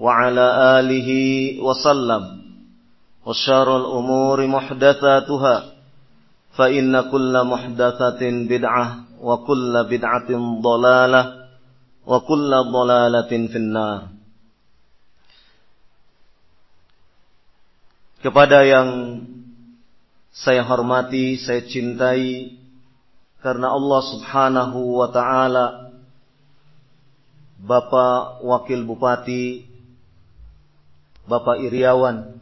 وعلى آله وسلم وشار الأمور محدثاتها فإن كل محدثة بدعة وكل بدعة ضلالة وكل ضلالة في النار Kepada yang saya hormati, saya cintai karena Allah Subhanahu wa taala Bapak Wakil Bupati Bapak Iriawan.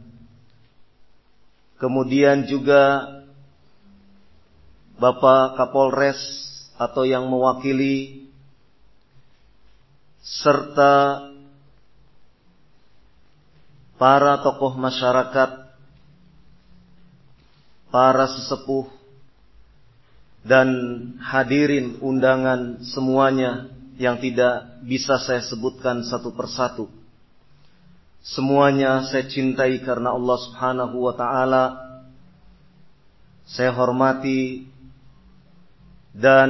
Kemudian juga Bapak Kapolres atau yang mewakili serta para tokoh masyarakat, para sesepuh dan hadirin undangan semuanya yang tidak bisa saya sebutkan satu persatu. Semuanya saya cintai karena Allah Subhanahu wa taala. Saya hormati dan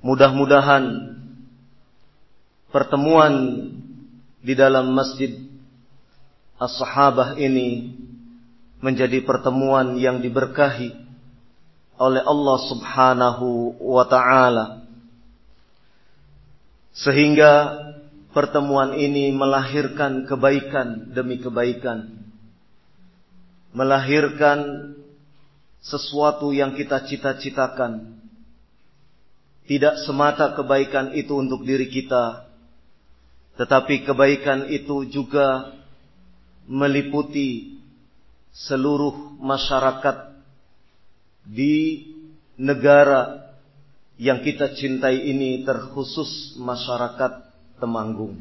mudah-mudahan pertemuan di dalam Masjid As-Sahabah ini menjadi pertemuan yang diberkahi oleh Allah Subhanahu wa taala. Sehingga pertemuan ini melahirkan kebaikan demi kebaikan. Melahirkan sesuatu yang kita cita-citakan. Tidak semata kebaikan itu untuk diri kita, tetapi kebaikan itu juga meliputi seluruh masyarakat di negara yang kita cintai ini terkhusus masyarakat Temanggung.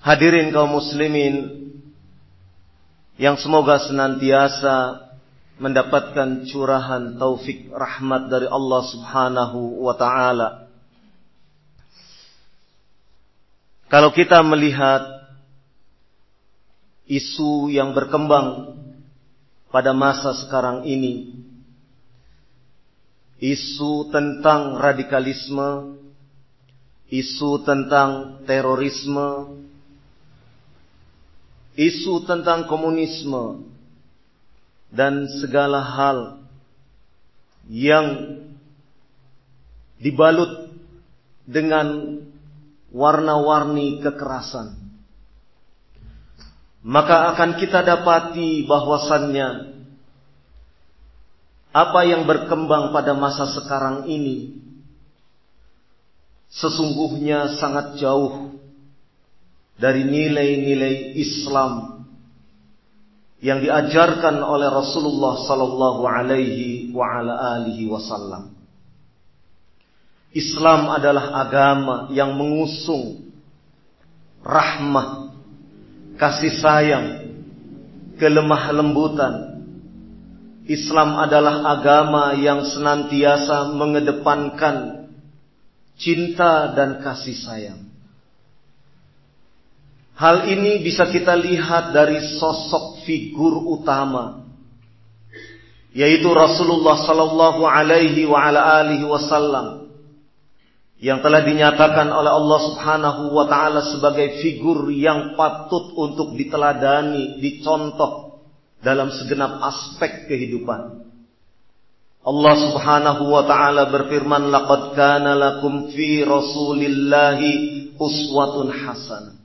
Hadirin kaum muslimin yang semoga senantiasa mendapatkan curahan taufik rahmat dari Allah Subhanahu wa taala. Kalau kita melihat isu yang berkembang pada masa sekarang ini isu tentang radikalisme, isu tentang terorisme, isu tentang komunisme, dan segala hal yang dibalut dengan warna-warni kekerasan. Maka akan kita dapati bahwasannya apa yang berkembang pada masa sekarang ini sesungguhnya sangat jauh dari nilai-nilai Islam yang diajarkan oleh Rasulullah sallallahu alaihi wa ala alihi wasallam. Islam adalah agama yang mengusung rahmah, kasih sayang, kelemah lembutan. Islam adalah agama yang senantiasa mengedepankan cinta dan kasih sayang. Hal ini bisa kita lihat dari sosok figur utama yaitu Rasulullah sallallahu alaihi wa ala alihi wasallam yang telah dinyatakan oleh Allah Subhanahu wa taala sebagai figur yang patut untuk diteladani, dicontoh dalam segenap aspek kehidupan. Allah Subhanahu wa taala berfirman, "Laqad kana lakum fi Rasulillahi uswatun hasanah."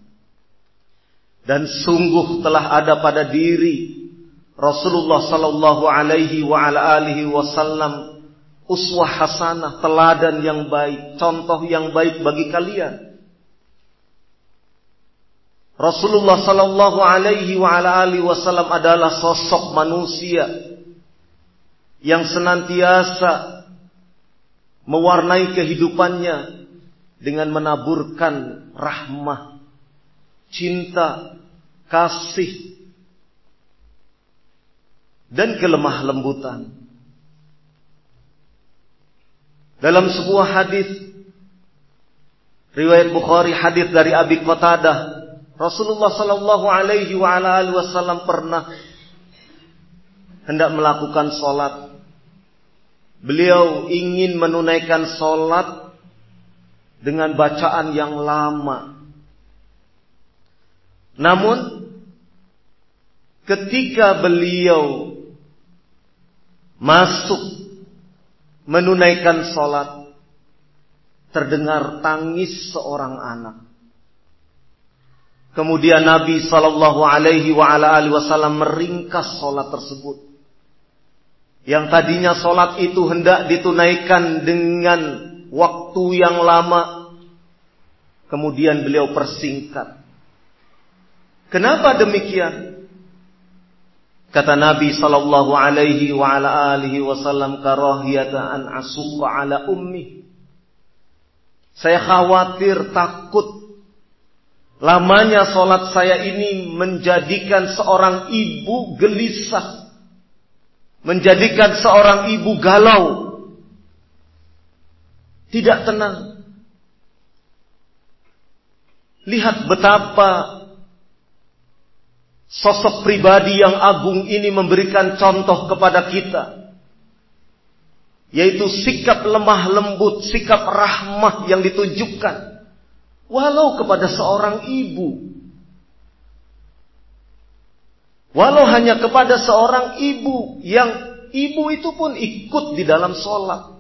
Dan sungguh telah ada pada diri Rasulullah sallallahu alaihi wa ala alihi wasallam uswah hasanah, teladan yang baik, contoh yang baik bagi kalian. Rasulullah sallallahu alaihi wa ala alihi wasallam adalah sosok manusia yang senantiasa mewarnai kehidupannya dengan menaburkan rahmah, cinta, kasih dan kelemah lembutan. Dalam sebuah hadis riwayat Bukhari hadis dari Abi Qatadah Rasulullah sallallahu alaihi wasallam pernah hendak melakukan salat. Beliau ingin menunaikan salat dengan bacaan yang lama. Namun ketika beliau masuk menunaikan sholat, terdengar tangis seorang anak. Kemudian Nabi Shallallahu Alaihi Wasallam meringkas sholat tersebut. Yang tadinya sholat itu hendak ditunaikan dengan waktu yang lama, kemudian beliau persingkat. Kenapa demikian? Kata Nabi sallallahu alaihi wasallam an ala ummi. Saya khawatir takut lamanya solat saya ini menjadikan seorang ibu gelisah. Menjadikan seorang ibu galau. Tidak tenang. Lihat betapa Sosok pribadi yang agung ini memberikan contoh kepada kita. Yaitu sikap lemah lembut, sikap rahmah yang ditunjukkan. Walau kepada seorang ibu. Walau hanya kepada seorang ibu yang ibu itu pun ikut di dalam sholat.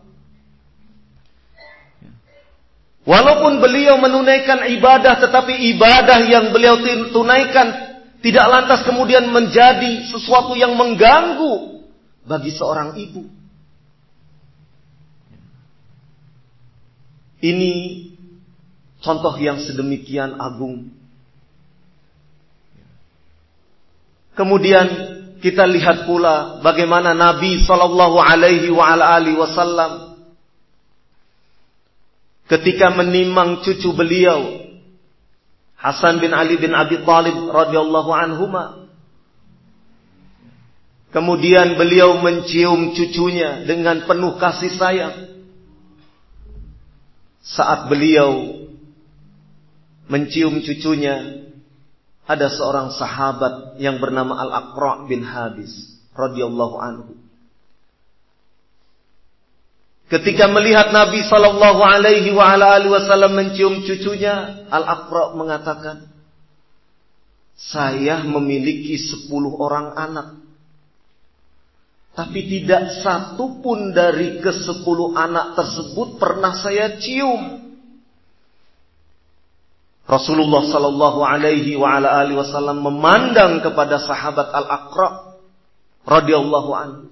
Walaupun beliau menunaikan ibadah tetapi ibadah yang beliau tunaikan tidak lantas kemudian menjadi sesuatu yang mengganggu bagi seorang ibu. Ini contoh yang sedemikian agung. Kemudian kita lihat pula bagaimana Nabi Shallallahu Alaihi Wasallam ketika menimang cucu beliau Hasan bin Ali bin Abi Talib radhiyallahu anhuma. Kemudian beliau mencium cucunya dengan penuh kasih sayang. Saat beliau mencium cucunya, ada seorang sahabat yang bernama Al-Aqra bin Habis radhiyallahu anhu. Ketika melihat Nabi Shallallahu Alaihi Wasallam mencium cucunya, Al Aqra mengatakan, saya memiliki sepuluh orang anak, tapi tidak satu pun dari ke sepuluh anak tersebut pernah saya cium. Rasulullah Shallallahu Alaihi Wasallam memandang kepada sahabat Al Aqra radhiyallahu anhu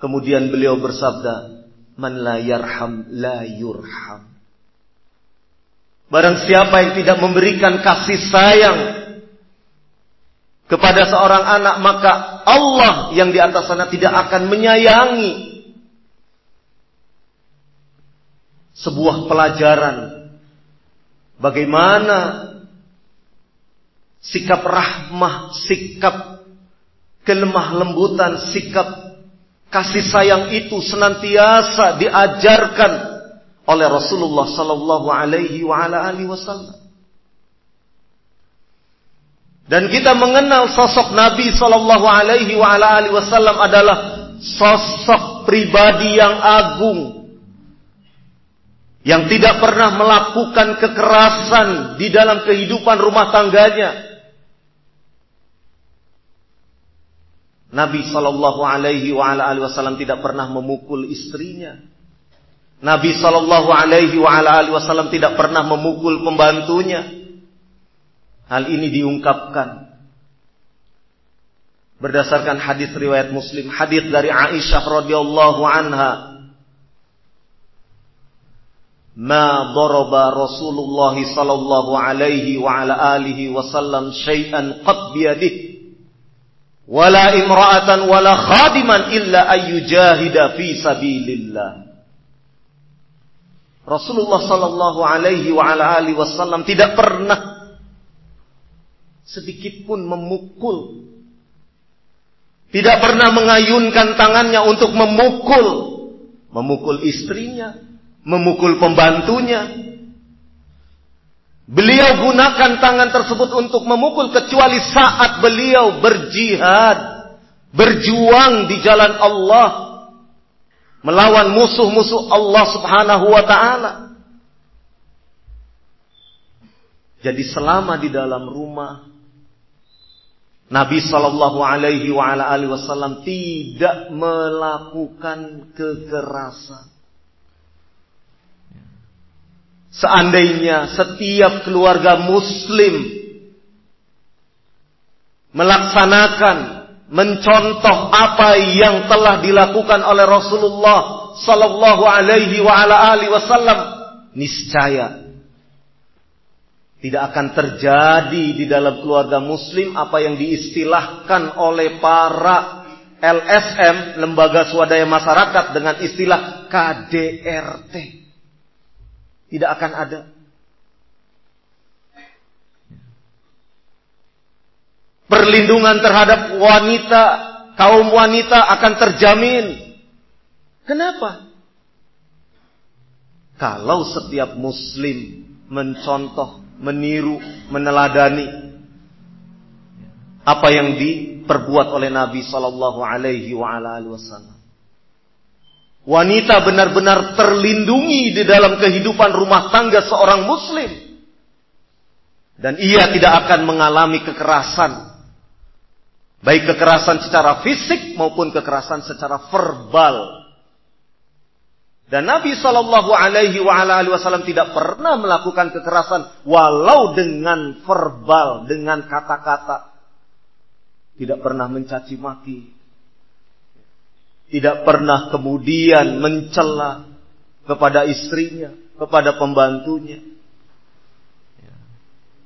Kemudian beliau bersabda, "Man la yarham la yurham." Barang siapa yang tidak memberikan kasih sayang kepada seorang anak, maka Allah yang di atas sana tidak akan menyayangi. sebuah pelajaran bagaimana sikap rahmah, sikap kelemah lembutan, sikap kasih sayang itu senantiasa diajarkan oleh Rasulullah sallallahu alaihi wa ala alihi wasallam. Dan kita mengenal sosok Nabi sallallahu alaihi wa ala alihi wasallam adalah sosok pribadi yang agung yang tidak pernah melakukan kekerasan di dalam kehidupan rumah tangganya. Nabi Shallallahu Alaihi Wasallam tidak pernah memukul istrinya. Nabi Shallallahu Alaihi Wasallam tidak pernah memukul pembantunya. Hal ini diungkapkan berdasarkan hadis riwayat Muslim, hadis dari Aisyah radhiyallahu anha ما ضرب رسول الله صلى الله عليه وعلى آله وسلم شيئا قد بيده ولا امرأة ولا خادما إلا أن يجاهد في سبيل الله Rasulullah Sallallahu Alaihi Wasallam tidak pernah sedikit pun memukul, tidak pernah mengayunkan tangannya untuk memukul, memukul istrinya, memukul pembantunya. Beliau gunakan tangan tersebut untuk memukul kecuali saat beliau berjihad, berjuang di jalan Allah, melawan musuh-musuh Allah Subhanahu wa taala. Jadi selama di dalam rumah Nabi Shallallahu Alaihi Wasallam tidak melakukan kekerasan. Seandainya setiap keluarga muslim melaksanakan, mencontoh apa yang telah dilakukan oleh Rasulullah sallallahu alaihi wasallam, niscaya tidak akan terjadi di dalam keluarga muslim apa yang diistilahkan oleh para LSM, lembaga swadaya masyarakat dengan istilah KDRT. Tidak akan ada. Perlindungan terhadap wanita, kaum wanita akan terjamin. Kenapa? Kalau setiap muslim mencontoh, meniru, meneladani apa yang diperbuat oleh Nabi Shallallahu Alaihi Wasallam. Wanita benar-benar terlindungi di dalam kehidupan rumah tangga seorang muslim. Dan ia tidak akan mengalami kekerasan. Baik kekerasan secara fisik maupun kekerasan secara verbal. Dan Nabi Shallallahu Alaihi Wasallam tidak pernah melakukan kekerasan walau dengan verbal, dengan kata-kata. Tidak pernah mencaci maki, tidak pernah kemudian mencela kepada istrinya, kepada pembantunya.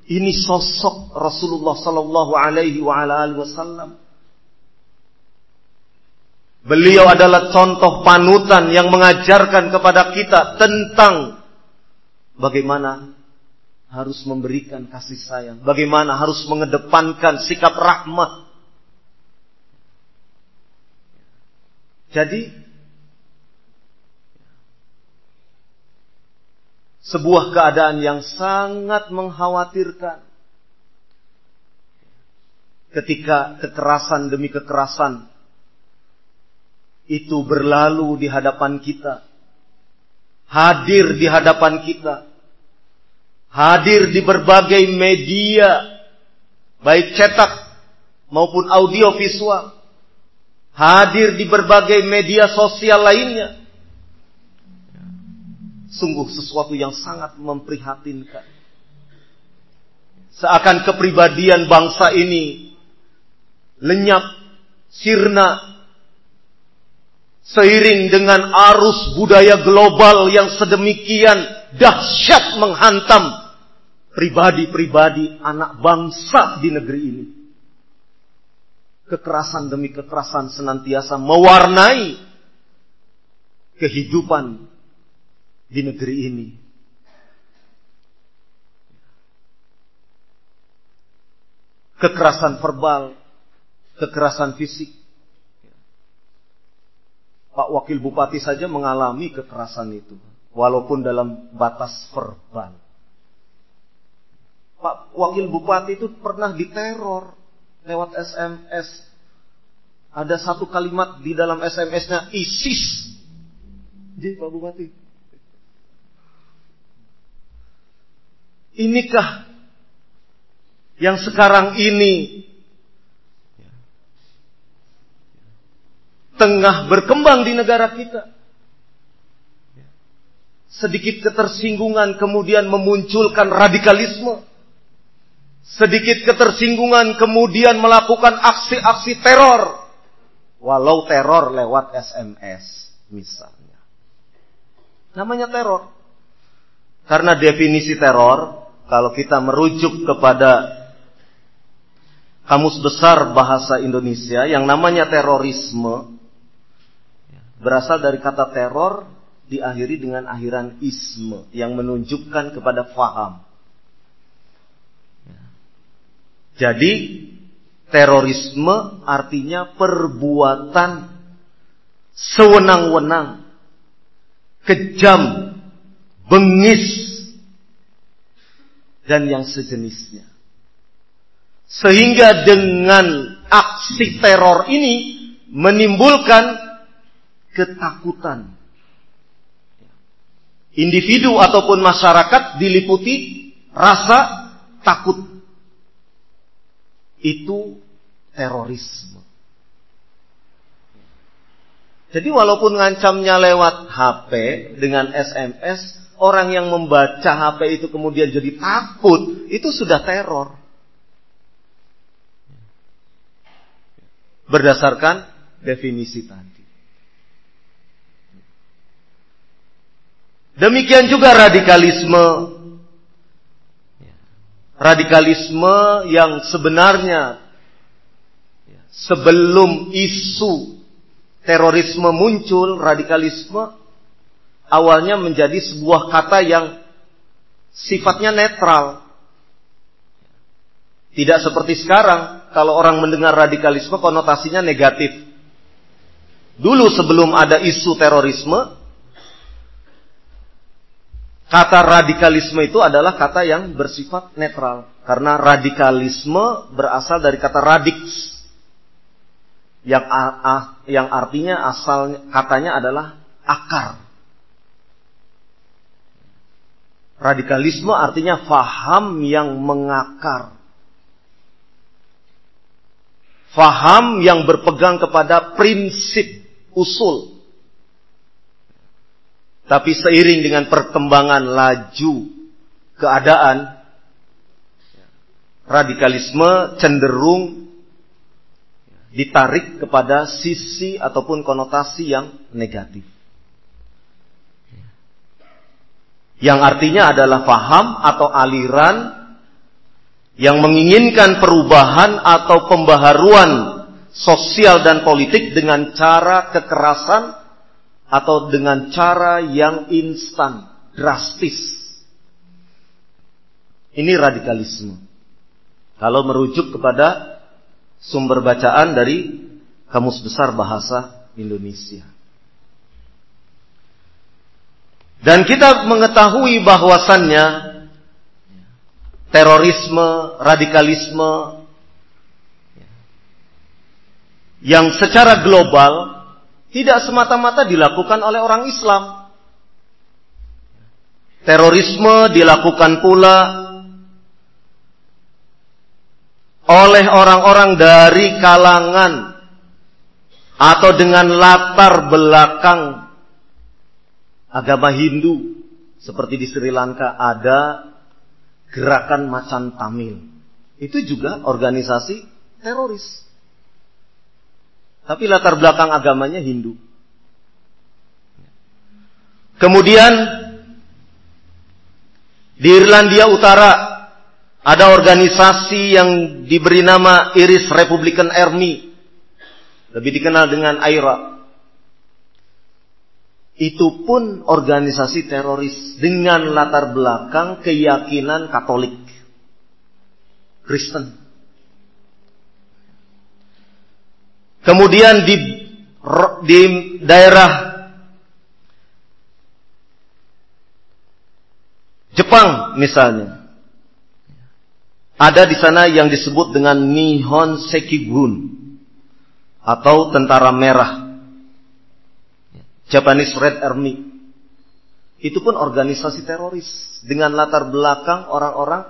Ini sosok Rasulullah Sallallahu Alaihi Wasallam. Beliau adalah contoh panutan yang mengajarkan kepada kita tentang bagaimana harus memberikan kasih sayang, bagaimana harus mengedepankan sikap rahmat Jadi sebuah keadaan yang sangat mengkhawatirkan. Ketika kekerasan demi kekerasan itu berlalu di hadapan kita, hadir di hadapan kita, hadir di berbagai media, baik cetak maupun audio visual hadir di berbagai media sosial lainnya. Sungguh sesuatu yang sangat memprihatinkan. Seakan kepribadian bangsa ini lenyap, sirna, seiring dengan arus budaya global yang sedemikian dahsyat menghantam pribadi-pribadi anak bangsa di negeri ini kekerasan demi kekerasan senantiasa mewarnai kehidupan di negeri ini. Kekerasan verbal, kekerasan fisik. Pak Wakil Bupati saja mengalami kekerasan itu, walaupun dalam batas verbal. Pak Wakil Bupati itu pernah diteror lewat SMS. Ada satu kalimat di dalam SMS-nya ISIS. Jadi Pak Bupati. Inikah yang sekarang ini tengah berkembang di negara kita. Sedikit ketersinggungan kemudian memunculkan radikalisme. Sedikit ketersinggungan kemudian melakukan aksi-aksi teror. Walau teror lewat SMS misalnya. Namanya teror. Karena definisi teror, kalau kita merujuk kepada Kamus Besar Bahasa Indonesia, yang namanya terorisme, berasal dari kata teror diakhiri dengan akhiran isme yang menunjukkan kepada faham. Jadi terorisme artinya perbuatan sewenang-wenang, kejam, bengis, dan yang sejenisnya. Sehingga dengan aksi teror ini menimbulkan ketakutan. Individu ataupun masyarakat diliputi rasa takut itu terorisme. Jadi walaupun ngancamnya lewat HP dengan SMS, orang yang membaca HP itu kemudian jadi takut, itu sudah teror. Berdasarkan definisi tadi. Demikian juga radikalisme radikalisme yang sebenarnya sebelum isu terorisme muncul, radikalisme awalnya menjadi sebuah kata yang sifatnya netral. Tidak seperti sekarang, kalau orang mendengar radikalisme konotasinya negatif. Dulu sebelum ada isu terorisme, Kata radikalisme itu adalah kata yang bersifat netral. Karena radikalisme berasal dari kata radix. Yang, yang artinya asal katanya adalah akar. Radikalisme artinya faham yang mengakar. Faham yang berpegang kepada prinsip usul tapi seiring dengan perkembangan laju keadaan, radikalisme cenderung ditarik kepada sisi ataupun konotasi yang negatif. Yang artinya adalah paham atau aliran yang menginginkan perubahan atau pembaharuan sosial dan politik dengan cara kekerasan atau dengan cara yang instan, drastis. Ini radikalisme. Kalau merujuk kepada sumber bacaan dari Kamus Besar Bahasa Indonesia. Dan kita mengetahui bahwasannya terorisme, radikalisme yang secara global tidak semata-mata dilakukan oleh orang Islam. Terorisme dilakukan pula oleh orang-orang dari kalangan atau dengan latar belakang agama Hindu. Seperti di Sri Lanka ada gerakan macan Tamil. Itu juga organisasi teroris. Tapi latar belakang agamanya Hindu. Kemudian di Irlandia Utara ada organisasi yang diberi nama Irish Republican Army. Lebih dikenal dengan IRA. itu pun organisasi teroris dengan latar belakang keyakinan Katolik, Kristen. Kemudian di di daerah Jepang misalnya, ada di sana yang disebut dengan Nihon Sekigun atau tentara merah. Japanese Red Army. Itu pun organisasi teroris dengan latar belakang orang-orang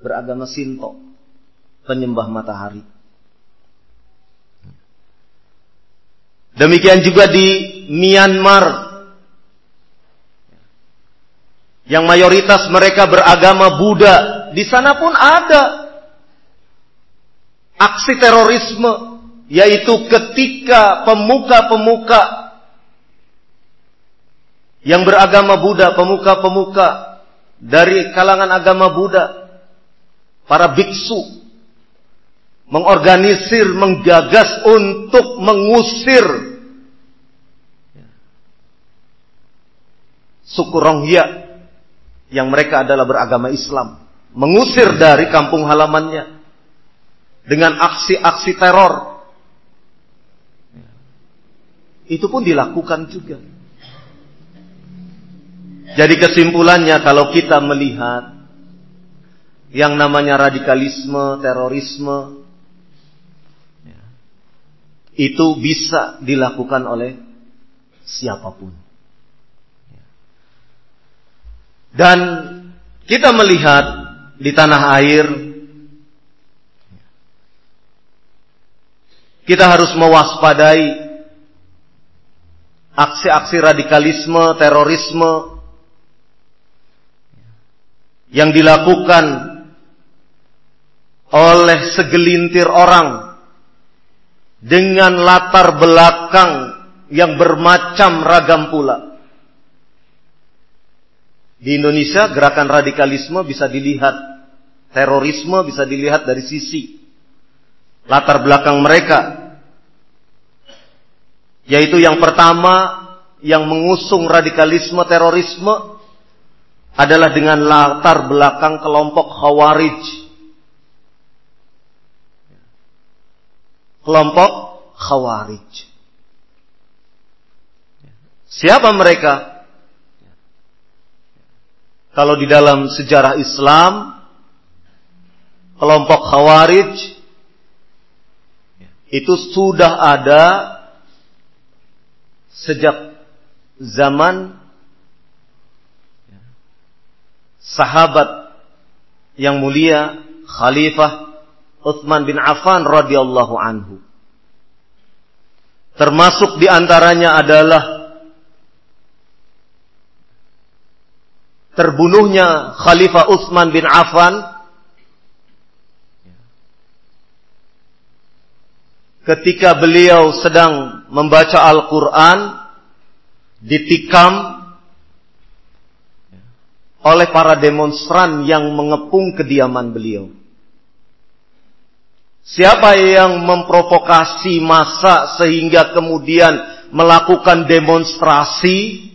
beragama Sinto, penyembah matahari. Demikian juga di Myanmar. Yang mayoritas mereka beragama Buddha, di sana pun ada aksi terorisme yaitu ketika pemuka-pemuka yang beragama Buddha, pemuka-pemuka dari kalangan agama Buddha, para biksu, mengorganisir, menggagas untuk mengusir suku Rohingya yang mereka adalah beragama Islam, mengusir dari kampung halamannya dengan aksi-aksi teror. Itu pun dilakukan juga. Jadi kesimpulannya kalau kita melihat yang namanya radikalisme, terorisme, itu bisa dilakukan oleh siapa pun. Dan kita melihat di tanah air, kita harus mewaspadai aksi-aksi radikalisme, terorisme yang dilakukan oleh segelintir orang dengan latar belakang yang bermacam ragam pula. Di Indonesia gerakan radikalisme bisa dilihat, terorisme bisa dilihat dari sisi latar belakang mereka. Yaitu yang pertama yang mengusung radikalisme terorisme adalah dengan latar belakang kelompok Khawarij. Kelompok Khawarij. Siapa mereka? Kalau di dalam sejarah Islam, kelompok Khawarij itu sudah ada sejak zaman sahabat yang mulia Khalifah Utsman bin Affan radhiyallahu anhu. Termasuk di antaranya adalah terbunuhnya Khalifah Utsman bin Affan ketika beliau sedang membaca Al-Qur'an ditikam oleh para demonstran yang mengepung kediaman beliau. Siapa yang memprovokasi masa sehingga kemudian melakukan demonstrasi?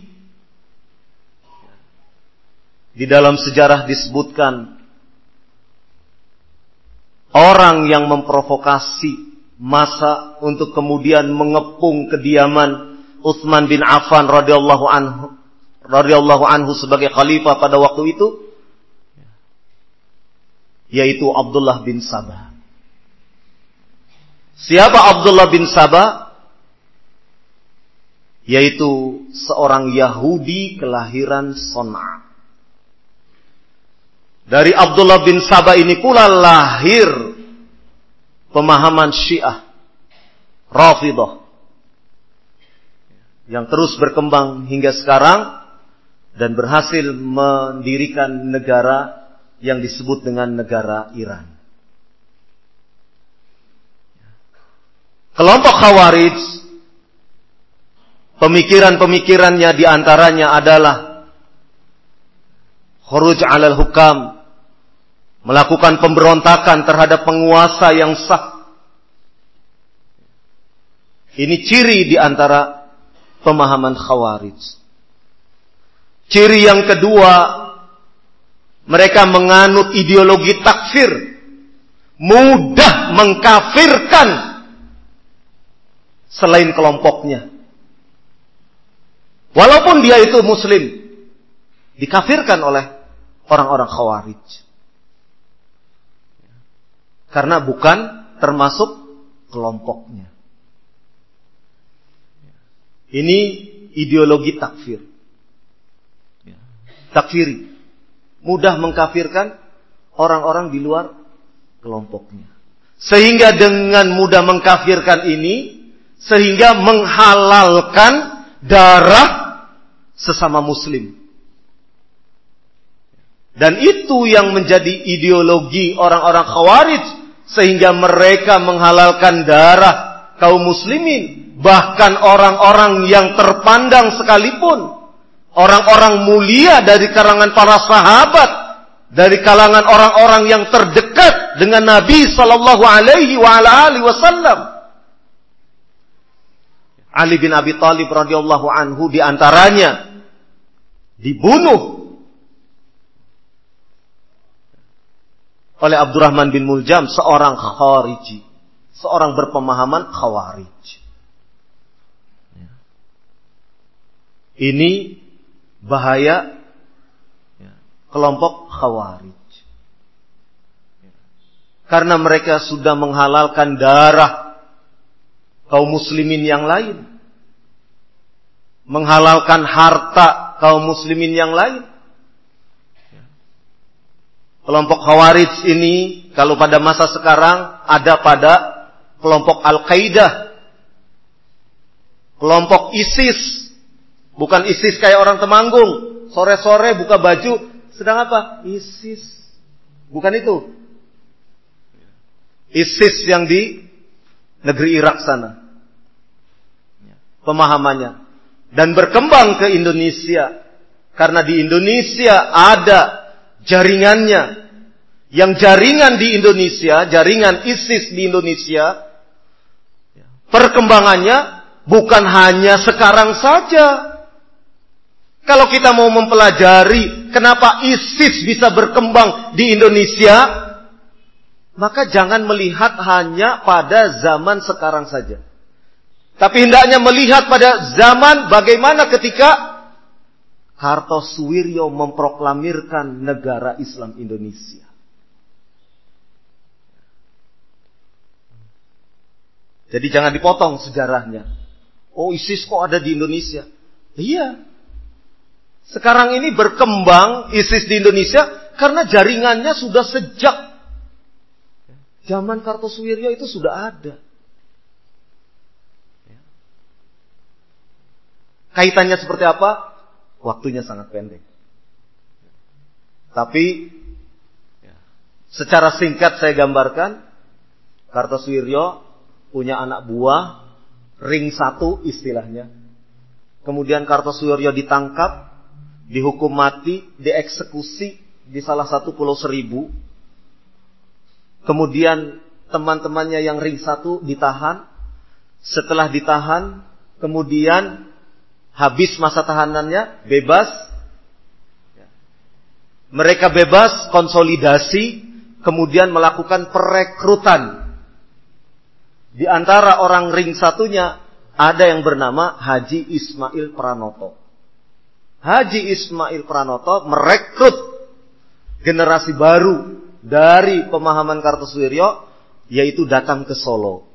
Di dalam sejarah disebutkan orang yang memprovokasi masa untuk kemudian mengepung kediaman Utsman bin Affan radhiyallahu anhu radhiyallahu anhu sebagai khalifah pada waktu itu yaitu Abdullah bin Sabah. Siapa Abdullah bin Sabah? Yaitu seorang Yahudi kelahiran Son'a. Dari Abdullah bin Sabah ini pula lahir pemahaman Syiah, Rafidah, yang terus berkembang hingga sekarang dan berhasil mendirikan negara yang disebut dengan negara Iran. Kelompok Khawarij pemikiran-pemikirannya di antaranya adalah khuruj alal hukam melakukan pemberontakan terhadap penguasa yang sah. Ini ciri di antara pemahaman Khawarij. Ciri yang kedua, mereka menganut ideologi takfir, mudah mengkafirkan selain kelompoknya. Walaupun dia itu muslim, dikafirkan oleh orang-orang khawarij. Karena bukan termasuk kelompoknya. Ini ideologi takfir. Takfiri. Mudah mengkafirkan orang-orang di luar kelompoknya. Sehingga dengan mudah mengkafirkan ini, sehingga menghalalkan darah sesama muslim. Dan itu yang menjadi ideologi orang-orang khawarij. Sehingga mereka menghalalkan darah kaum muslimin. Bahkan orang-orang yang terpandang sekalipun. Orang-orang mulia dari kalangan para sahabat. Dari kalangan orang-orang yang terdekat dengan Nabi Sallallahu Alaihi Wasallam. Ali bin Abi Thalib radhiyallahu anhu di antaranya dibunuh oleh Abdurrahman bin Muljam, seorang khawariji. Seorang berpemahaman khawarij. Ini bahaya ya, kelompok khawarij. Karena mereka sudah menghalalkan darah kaum muslimin yang lain. Menghalalkan harta kaum muslimin yang lain Kelompok Khawarij ini kalau pada masa sekarang ada pada kelompok Al-Qaeda. Kelompok ISIS. Bukan ISIS kayak orang Temanggung. Sore-sore buka baju. Sedang apa? ISIS. Bukan itu. ISIS yang di negeri Irak sana. Pemahamannya. Dan berkembang ke Indonesia. Karena di Indonesia ada jaringannya. Yang jaringan di Indonesia, jaringan ISIS di Indonesia, perkembangannya bukan hanya sekarang saja. Kalau kita mau mempelajari kenapa ISIS bisa berkembang di Indonesia, maka jangan melihat hanya pada zaman sekarang saja. Tapi hendaknya melihat pada zaman bagaimana ketika Kartosuwiryo memproklamirkan negara Islam Indonesia. Jadi jangan dipotong sejarahnya. Oh ISIS kok ada di Indonesia? Iya. Sekarang ini berkembang ISIS di Indonesia karena jaringannya sudah sejak zaman Kartosuwiryo itu sudah ada. Kaitannya seperti apa? waktunya sangat pendek. Tapi secara singkat saya gambarkan, Kartosuwiryo punya anak buah, ring satu istilahnya. Kemudian Kartosuwiryo ditangkap, dihukum mati, dieksekusi di salah satu pulau seribu. Kemudian teman-temannya yang ring satu ditahan. Setelah ditahan, kemudian habis masa tahanannya, bebas. Mereka bebas konsolidasi, kemudian melakukan perekrutan. Di antara orang ring satunya ada yang bernama Haji Ismail Pranoto. Haji Ismail Pranoto merekrut generasi baru dari pemahaman Kartosuwiryo yaitu datang ke Solo.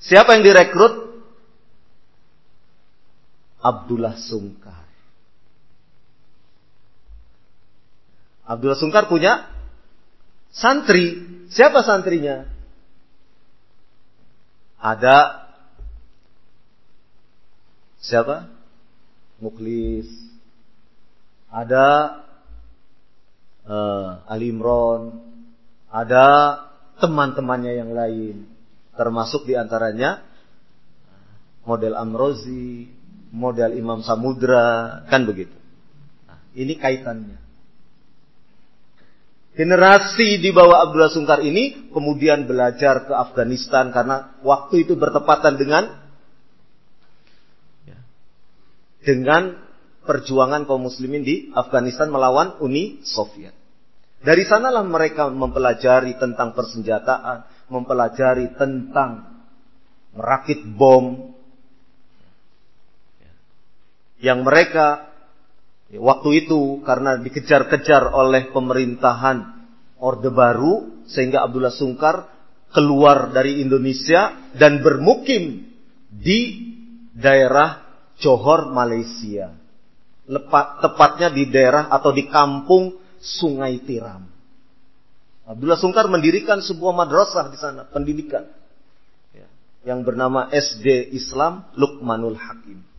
Siapa yang direkrut? Abdullah Sungkar. Abdullah Sungkar punya santri. Siapa santrinya? Ada siapa? Muklis. Ada uh, Ali Imron. Ada teman-temannya yang lain. Termasuk di antaranya model Amrozi, model Imam Samudra, kan begitu. Nah, ini kaitannya. Generasi di bawah Abdullah Sungkar ini kemudian belajar ke Afghanistan karena waktu itu bertepatan dengan ya, dengan perjuangan kaum muslimin di Afghanistan melawan Uni Soviet. Dari sanalah mereka mempelajari tentang persenjataan, mempelajari tentang merakit bom. Yang mereka waktu itu karena dikejar-kejar oleh pemerintahan Orde Baru sehingga Abdullah Sungkar keluar dari Indonesia dan bermukim di daerah Johor, Malaysia. Lepat, tepatnya di daerah atau di kampung Sungai Tiram. Abdullah Sungkar mendirikan sebuah madrasah di sana, pendidikan. Ya, yang bernama SD Islam Lukmanul Hakim.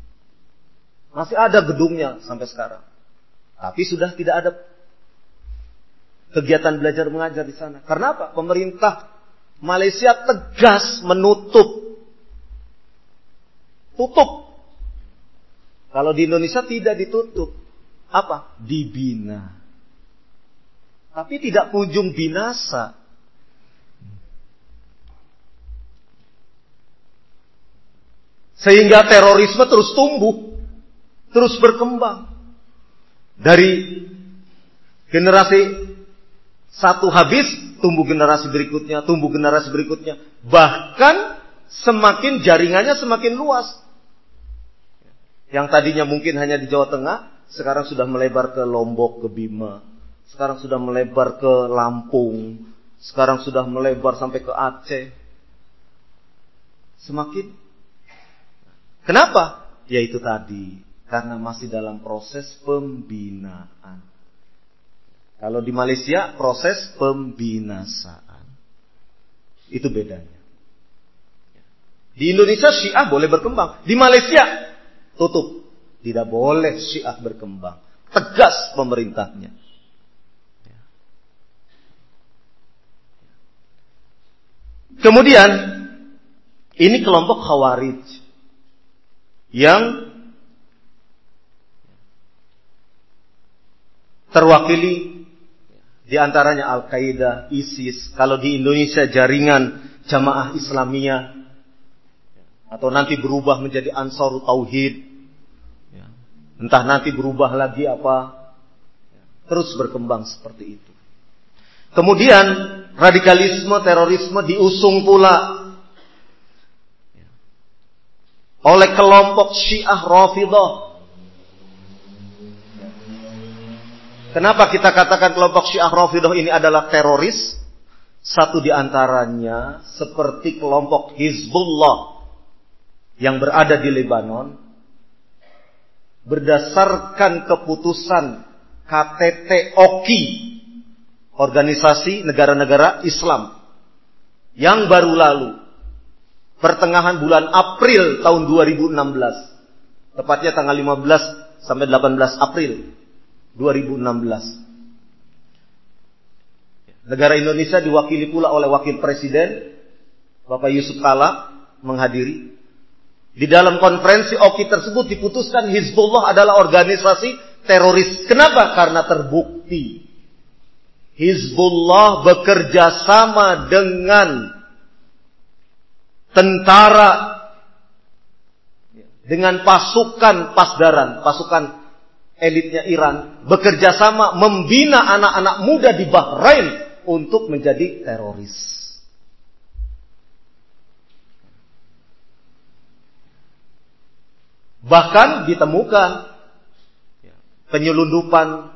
Masih ada gedungnya sampai sekarang. Tapi sudah tidak ada kegiatan belajar mengajar di sana. Karena apa? Pemerintah Malaysia tegas menutup. Tutup. Kalau di Indonesia tidak ditutup. Apa? Dibina tapi tidak kunjung binasa. Sehingga terorisme terus tumbuh, terus berkembang. Dari generasi satu habis, tumbuh generasi berikutnya, tumbuh generasi berikutnya. Bahkan semakin jaringannya semakin luas. Yang tadinya mungkin hanya di Jawa Tengah, sekarang sudah melebar ke Lombok, ke Bima, sekarang sudah melebar ke Lampung, sekarang sudah melebar sampai ke Aceh. Semakin Kenapa? Yaitu tadi, karena masih dalam proses pembinaan. Kalau di Malaysia proses pembinasaan. Itu bedanya. Di Indonesia Syiah boleh berkembang. Di Malaysia tutup. Tidak boleh Syiah berkembang. Tegas pemerintahnya. Kemudian ini kelompok Khawarij yang terwakili di antaranya Al-Qaeda, ISIS, kalau di Indonesia jaringan Jamaah Islamiyah atau nanti berubah menjadi Ansar Tauhid. Entah nanti berubah lagi apa. Terus berkembang seperti itu. Kemudian radikalisme terorisme diusung pula oleh kelompok Syiah Rafidah. Kenapa kita katakan kelompok Syiah Rafidah ini adalah teroris? Satu di antaranya seperti kelompok Hizbullah yang berada di Lebanon berdasarkan keputusan KTT OKI organisasi negara-negara Islam yang baru lalu pertengahan bulan April tahun 2016 tepatnya tanggal 15 sampai 18 April 2016 negara Indonesia diwakili pula oleh wakil presiden Bapak Yusuf Kala menghadiri di dalam konferensi OKI tersebut diputuskan Hizbullah adalah organisasi teroris. Kenapa? Karena terbukti Hizbullah bekerja sama dengan tentara dengan pasukan pasdaran, pasukan elitnya Iran bekerja sama membina anak-anak muda di Bahrain untuk menjadi teroris. Bahkan ditemukan penyelundupan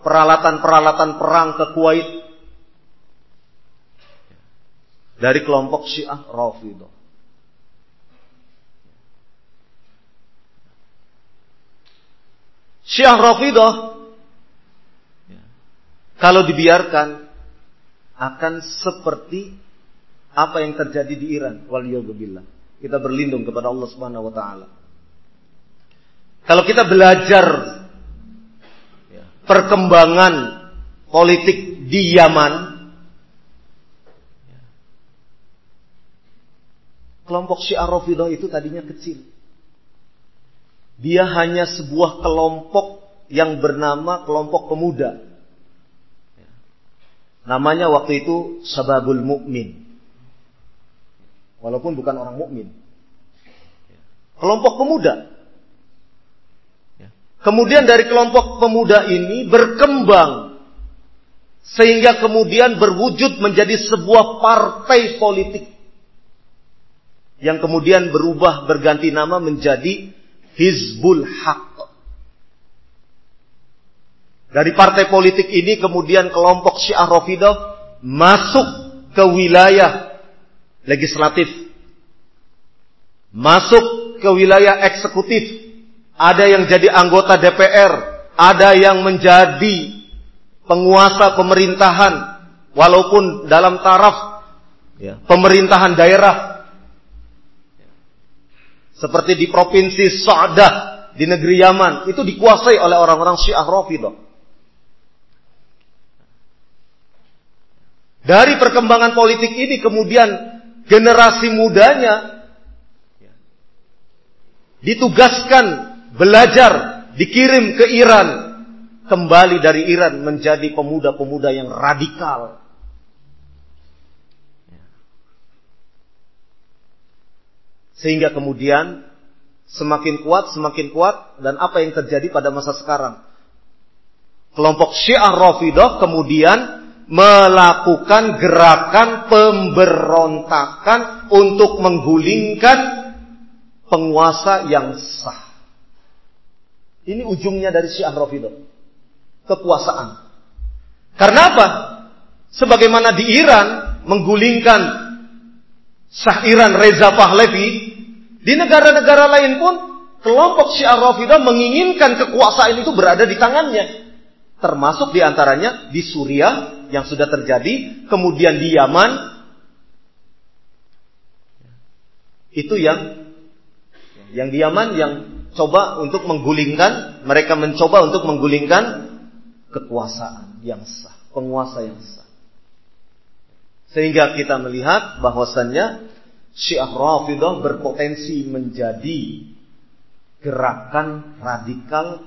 peralatan-peralatan perang ke Kuwait dari kelompok Syiah Rafidah. Syiah Rafidah kalau dibiarkan akan seperti apa yang terjadi di Iran. Waliyahzubillah. Kita berlindung kepada Allah Subhanahu wa taala. Kalau kita belajar perkembangan politik di Yaman, kelompok Syiah Rafidah itu tadinya kecil. Dia hanya sebuah kelompok yang bernama kelompok pemuda. Namanya waktu itu Sababul Mukmin. Walaupun bukan orang mukmin. Kelompok pemuda Kemudian dari kelompok pemuda ini berkembang sehingga kemudian berwujud menjadi sebuah partai politik yang kemudian berubah berganti nama menjadi Hizbul Haq. Dari partai politik ini kemudian kelompok Syiah Rafidah masuk ke wilayah legislatif. Masuk ke wilayah eksekutif. Ada yang jadi anggota DPR, ada yang menjadi penguasa pemerintahan walaupun dalam taraf ya, pemerintahan daerah. Seperti di provinsi Sa'dah di negeri Yaman itu dikuasai oleh orang-orang Syiah Rafidah. Dari perkembangan politik ini kemudian generasi mudanya ditugaskan belajar, dikirim ke Iran, kembali dari Iran menjadi pemuda-pemuda yang radikal. Sehingga kemudian semakin kuat, semakin kuat dan apa yang terjadi pada masa sekarang? Kelompok Syiah Rafidah kemudian melakukan gerakan pemberontakan untuk menggulingkan penguasa yang sah. Ini ujungnya dari Syiah Rafidah. Kekuasaan. Karena apa? Sebagaimana di Iran menggulingkan Sah Iran Reza Pahlavi, di negara-negara lain pun kelompok Syiah Rafidah menginginkan kekuasaan itu berada di tangannya. Termasuk di antaranya di Suriah yang sudah terjadi, kemudian di Yaman, itu yang yang di Yaman yang coba untuk menggulingkan, mereka mencoba untuk menggulingkan kekuasaan yang sah, penguasa yang sah. Sehingga kita melihat bahwasannya Syiah Rafidah berpotensi menjadi gerakan radikal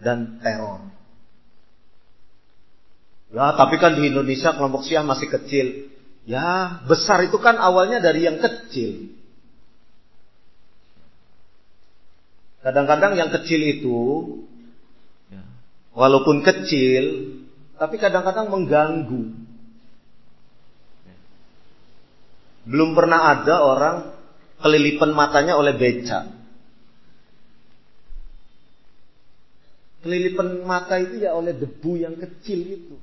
dan teror. Ya, tapi kan di Indonesia kelompok Syiah masih kecil. Ya, besar itu kan awalnya dari yang kecil. Kadang-kadang yang kecil itu, ya, walaupun kecil, tapi kadang-kadang mengganggu. Belum pernah ada orang kelilipan matanya oleh beca. Kelilipan mata itu ya oleh debu yang kecil itu.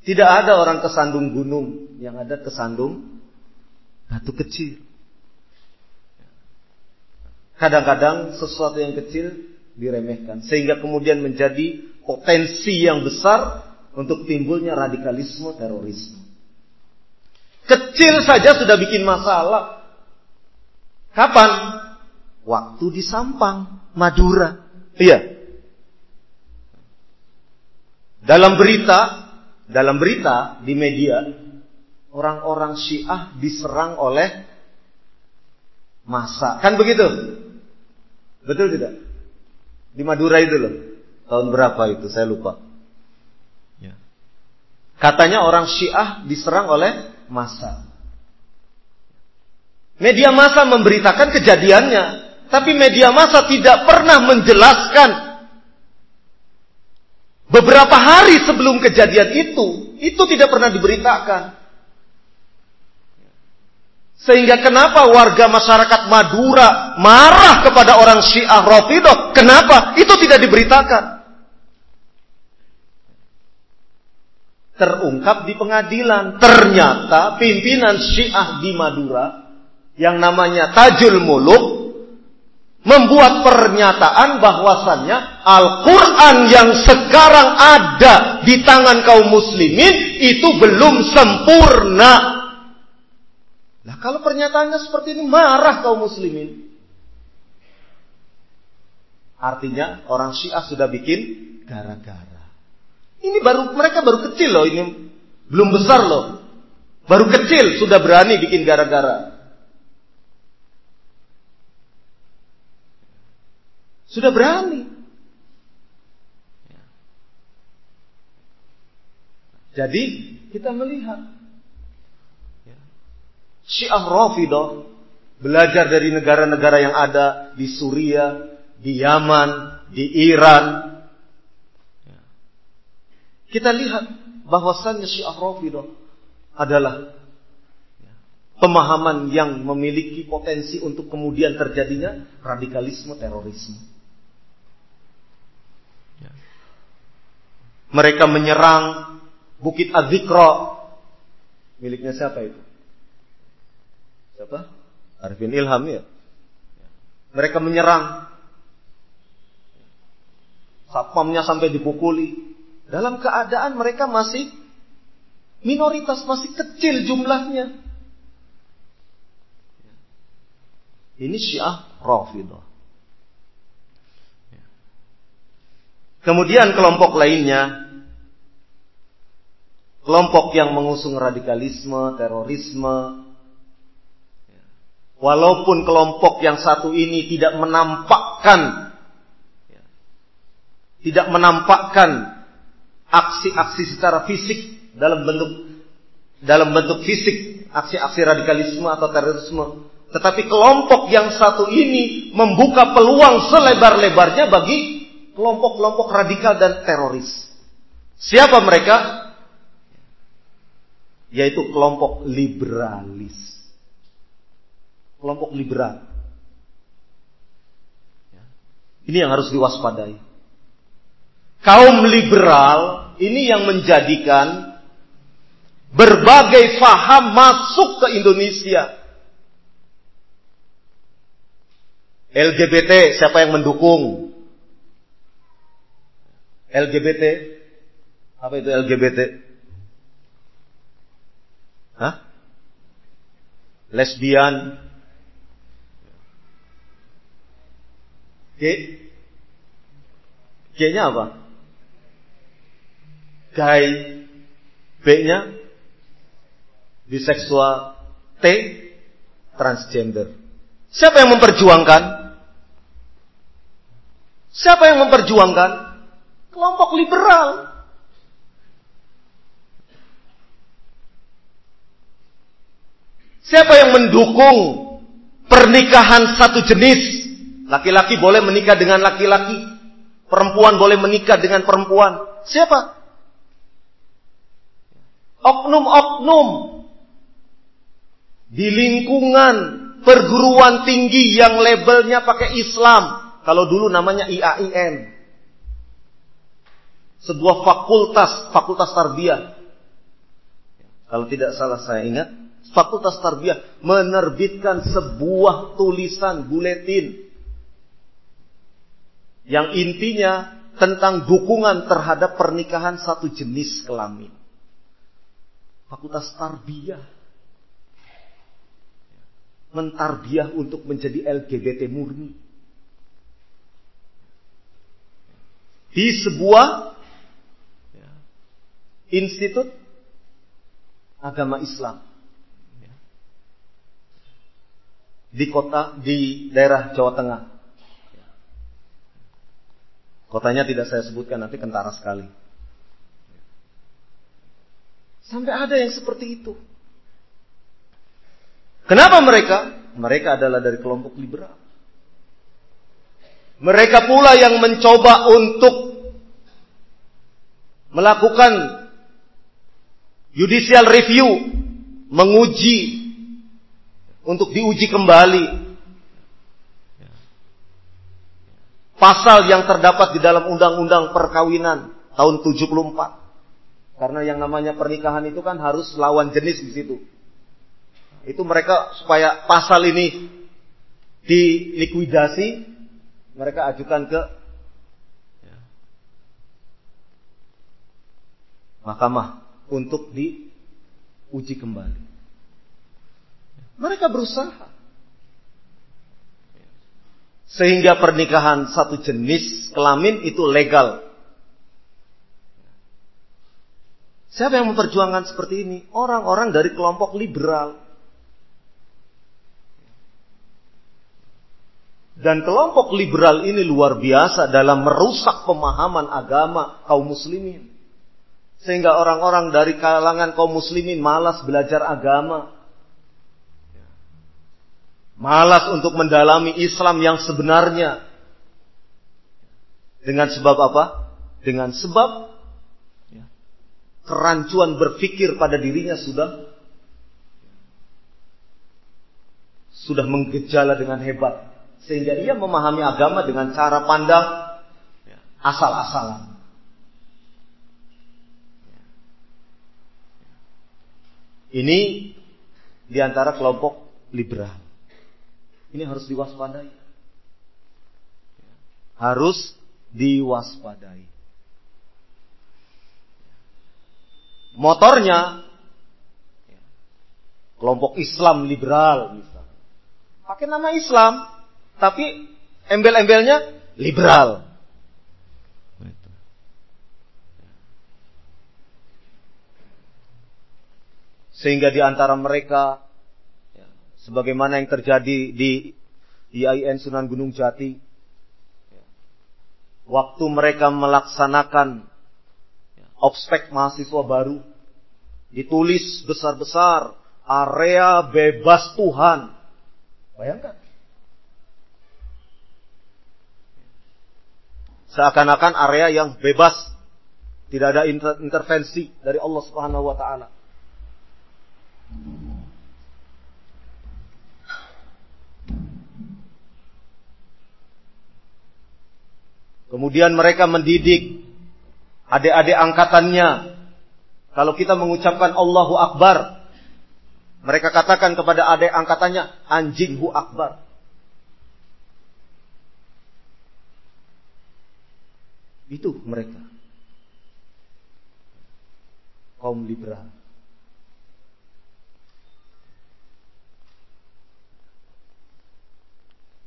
Tidak ada orang kesandung gunung, yang ada kesandung batu kecil. Kadang-kadang sesuatu yang kecil diremehkan sehingga kemudian menjadi potensi yang besar untuk timbulnya radikalisme terorisme. Kecil saja sudah bikin masalah. Kapan? Waktu di Sampang, Madura. Iya. Dalam berita dalam berita di media orang-orang Syiah diserang oleh masa. Kan begitu? Betul tidak? Di Madura itu loh. Tahun berapa itu? Saya lupa. Ya. Katanya orang Syiah diserang oleh masa. Media masa memberitakan kejadiannya, tapi media masa tidak pernah menjelaskan Beberapa hari sebelum kejadian itu, itu tidak pernah diberitakan. Sehingga kenapa warga masyarakat Madura marah kepada orang Syiah Rafidah? Kenapa? Itu tidak diberitakan. Terungkap di pengadilan. Ternyata pimpinan Syiah di Madura yang namanya Tajul Muluk membuat pernyataan bahwasannya Al-Quran yang sekarang ada di tangan kaum muslimin itu belum sempurna. Nah kalau pernyataannya seperti ini marah kaum muslimin. Artinya orang Syiah sudah bikin gara-gara. Ini baru mereka baru kecil loh ini belum besar loh. Baru kecil sudah berani bikin gara-gara. Sudah berani. Jadi kita melihat Syiah Rafidah Belajar dari negara-negara yang ada di Suria, di Yaman, di Iran. Kita lihat bahwasannya Syiah Rafidah adalah pemahaman yang memiliki potensi untuk kemudian terjadinya radikalisme terorisme. Mereka menyerang Bukit Adzikra. Miliknya siapa itu? Siapa? Arifin Ilham ya. Mereka menyerang. Satpamnya sampai dipukuli. Dalam keadaan mereka masih minoritas, masih kecil jumlahnya. Ini Syiah Rafidah. Kemudian kelompok lainnya, kelompok yang mengusung radikalisme, terorisme, Walaupun kelompok yang satu ini tidak menampakkan tidak menampakkan aksi-aksi secara fisik dalam bentuk dalam bentuk fisik aksi-aksi radikalisme atau terorisme tetapi kelompok yang satu ini membuka peluang selebar-lebarnya bagi kelompok-kelompok radikal dan teroris. Siapa mereka? Yaitu kelompok liberalis kelompok liberal. Ini yang harus diwaspadai. Kaum liberal ini yang menjadikan berbagai faham masuk ke Indonesia. LGBT siapa yang mendukung? LGBT apa itu LGBT? Hah? Lesbian, G. G-nya apa? Gay. B-nya biseksual. T transgender. Siapa yang memperjuangkan? Siapa yang memperjuangkan? Kelompok liberal. Siapa yang mendukung pernikahan satu jenis? Laki-laki boleh menikah dengan laki-laki. Perempuan boleh menikah dengan perempuan. Siapa? Oknum-oknum. Di lingkungan perguruan tinggi yang labelnya pakai Islam. Kalau dulu namanya IAIN. Sebuah fakultas, fakultas tarbiyah. Kalau tidak salah saya ingat, fakultas tarbiyah menerbitkan sebuah tulisan buletin yang intinya tentang dukungan terhadap pernikahan satu jenis kelamin. Fakultas tarbiyah. Mentarbiah untuk menjadi LGBT murni. Di sebuah institut agama Islam. Di kota, di daerah Jawa Tengah. Kotanya tidak saya sebutkan nanti kentara sekali. Sampai ada yang seperti itu. Kenapa mereka? Mereka adalah dari kelompok liberal. Mereka pula yang mencoba untuk melakukan judicial review, menguji untuk diuji kembali pasal yang terdapat di dalam undang-undang perkawinan tahun 74. Karena yang namanya pernikahan itu kan harus lawan jenis di situ. Itu mereka supaya pasal ini dilikuidasi, mereka ajukan ke mahkamah untuk diuji kembali. Mereka berusaha sehingga pernikahan satu jenis kelamin itu legal. Siapa yang memperjuangkan seperti ini? Orang-orang dari kelompok liberal. Dan kelompok liberal ini luar biasa dalam merusak pemahaman agama kaum muslimin. Sehingga orang-orang dari kalangan kaum muslimin malas belajar agama. Malas untuk mendalami Islam yang sebenarnya. Dengan sebab apa? Dengan sebab kerancuan berpikir pada dirinya sudah sudah menggejala dengan hebat sehingga ia memahami agama dengan cara pandang asal-asalan. Ini di antara kelompok liberal. Ini harus diwaspadai. Harus diwaspadai. Motornya kelompok Islam liberal misalnya. Pakai nama Islam, tapi embel-embelnya liberal. Sehingga di antara mereka, ya, sebagaimana yang terjadi di IAIN Sunan Gunung Jati, ya, waktu mereka melaksanakan obspek mahasiswa baru, ditulis besar-besar, area bebas Tuhan. Bayangkan. Seakan-akan area yang bebas, tidak ada intervensi dari Allah Subhanahu wa taala. Kemudian mereka mendidik adik-adik angkatannya. Kalau kita mengucapkan Allahu Akbar, mereka katakan kepada adik angkatannya, anjinghu akbar. Itu mereka. Kaum liberal.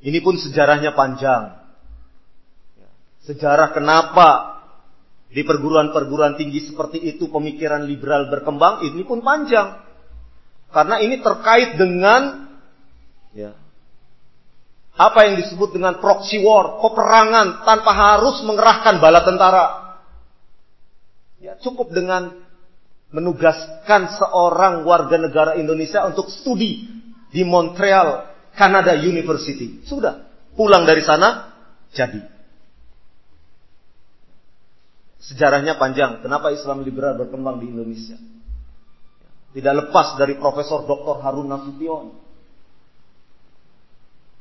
Ini pun sejarahnya panjang. Sejarah kenapa di perguruan-perguruan tinggi seperti itu pemikiran liberal berkembang, ini pun panjang. Karena ini terkait dengan ya, apa yang disebut dengan proxy war, peperangan tanpa harus mengerahkan bala tentara. Ya, cukup dengan menugaskan seorang warga negara Indonesia untuk studi di Montreal Canada University. Sudah, pulang dari sana jadi. Sejarahnya panjang. Kenapa Islam liberal berkembang di Indonesia? Tidak lepas dari Profesor Dr. Harun Nasution.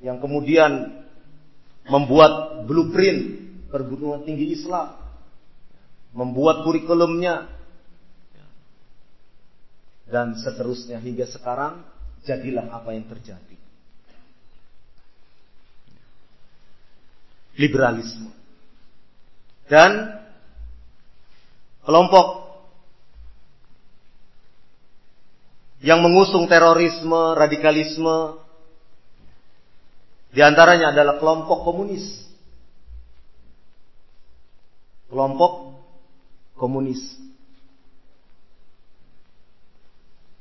Yang kemudian membuat blueprint perguruan tinggi Islam. Membuat kurikulumnya. Dan seterusnya hingga sekarang jadilah apa yang terjadi. liberalisme. Dan kelompok yang mengusung terorisme, radikalisme, di antaranya adalah kelompok komunis. Kelompok komunis.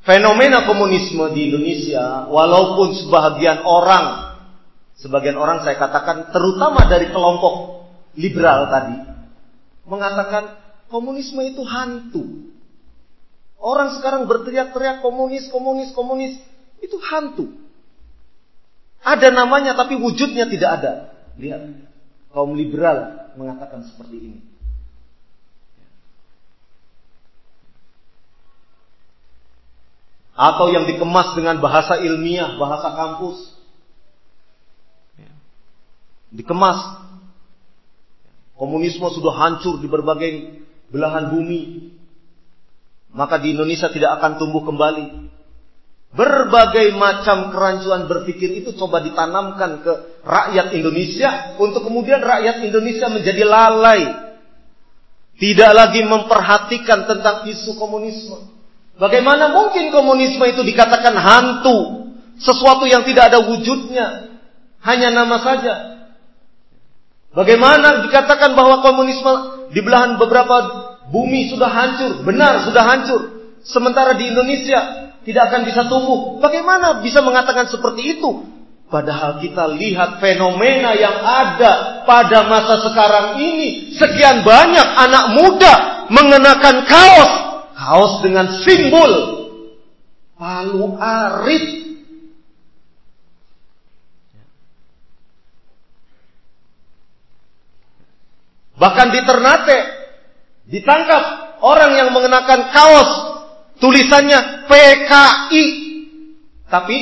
Fenomena komunisme di Indonesia, walaupun sebahagian orang Sebagian orang saya katakan terutama dari kelompok liberal tadi mengatakan komunisme itu hantu. Orang sekarang berteriak-teriak komunis, komunis, komunis itu hantu. Ada namanya tapi wujudnya tidak ada. Lihat, kaum liberal mengatakan seperti ini. Atau yang dikemas dengan bahasa ilmiah, bahasa kampus dikemas. Komunisme sudah hancur di berbagai belahan bumi. Maka di Indonesia tidak akan tumbuh kembali. Berbagai macam kerancuan berpikir itu coba ditanamkan ke rakyat Indonesia untuk kemudian rakyat Indonesia menjadi lalai. Tidak lagi memperhatikan tentang isu komunisme. Bagaimana mungkin komunisme itu dikatakan hantu, sesuatu yang tidak ada wujudnya, hanya nama saja. Bagaimana dikatakan bahwa komunisme di belahan beberapa Bumi sudah hancur, benar sudah hancur. Sementara di Indonesia tidak akan bisa tumbuh. Bagaimana bisa mengatakan seperti itu? Padahal kita lihat fenomena yang ada pada masa sekarang ini. Sekian banyak anak muda mengenakan kaos. Kaos dengan simbol. Palu arit. Bahkan di Ternate ditangkap orang yang mengenakan kaos tulisannya PKI. Tapi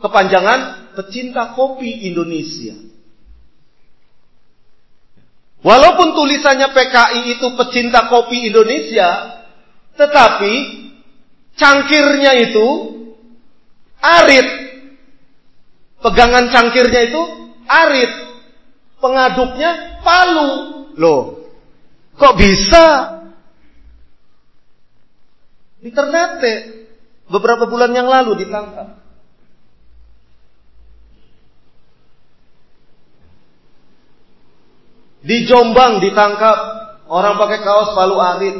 kepanjangan pecinta kopi Indonesia. Walaupun tulisannya PKI itu pecinta kopi Indonesia, tetapi cangkirnya itu arit. Pegangan cangkirnya itu arit. Pengaduknya palu. Loh, kok bisa? Di Ternate beberapa bulan yang lalu ditangkap. Di Jombang ditangkap orang pakai kaos palu arit.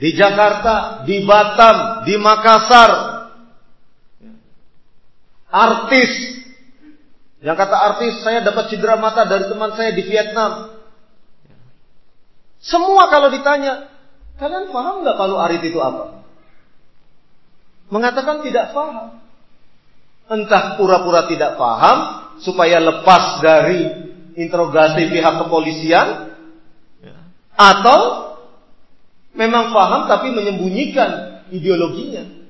Di Jakarta, di Batam, di Makassar. Artis. Yang kata artis, saya dapat cedera mata dari teman saya di Vietnam. Semua kalau ditanya, kalian paham nggak palu arit itu apa? Mengatakan tidak paham. Entah pura-pura tidak paham, supaya lepas dari interogasi pihak kepolisian atau memang paham tapi menyembunyikan ideologinya.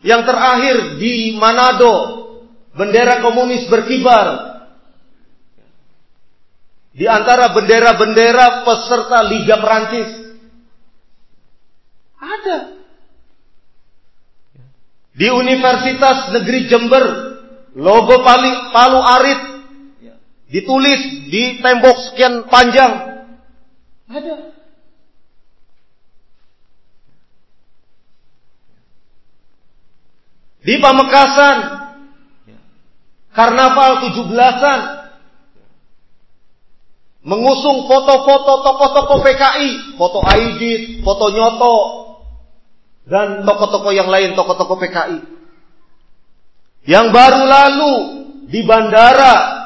Yang terakhir di Manado, bendera komunis berkibar. Di antara bendera-bendera peserta Liga Perancis. Ada. Di Universitas Negeri Jember Logo Pali, Palu Arit ditulis di tembok sekian panjang. Ada. Di Pamekasan. Karnaval 17-an, mengusung foto-foto tokoh-tokoh PKI, foto Aidit, foto Nyoto, dan tokoh-tokoh yang lain, tokoh-tokoh PKI. Yang baru lalu di bandara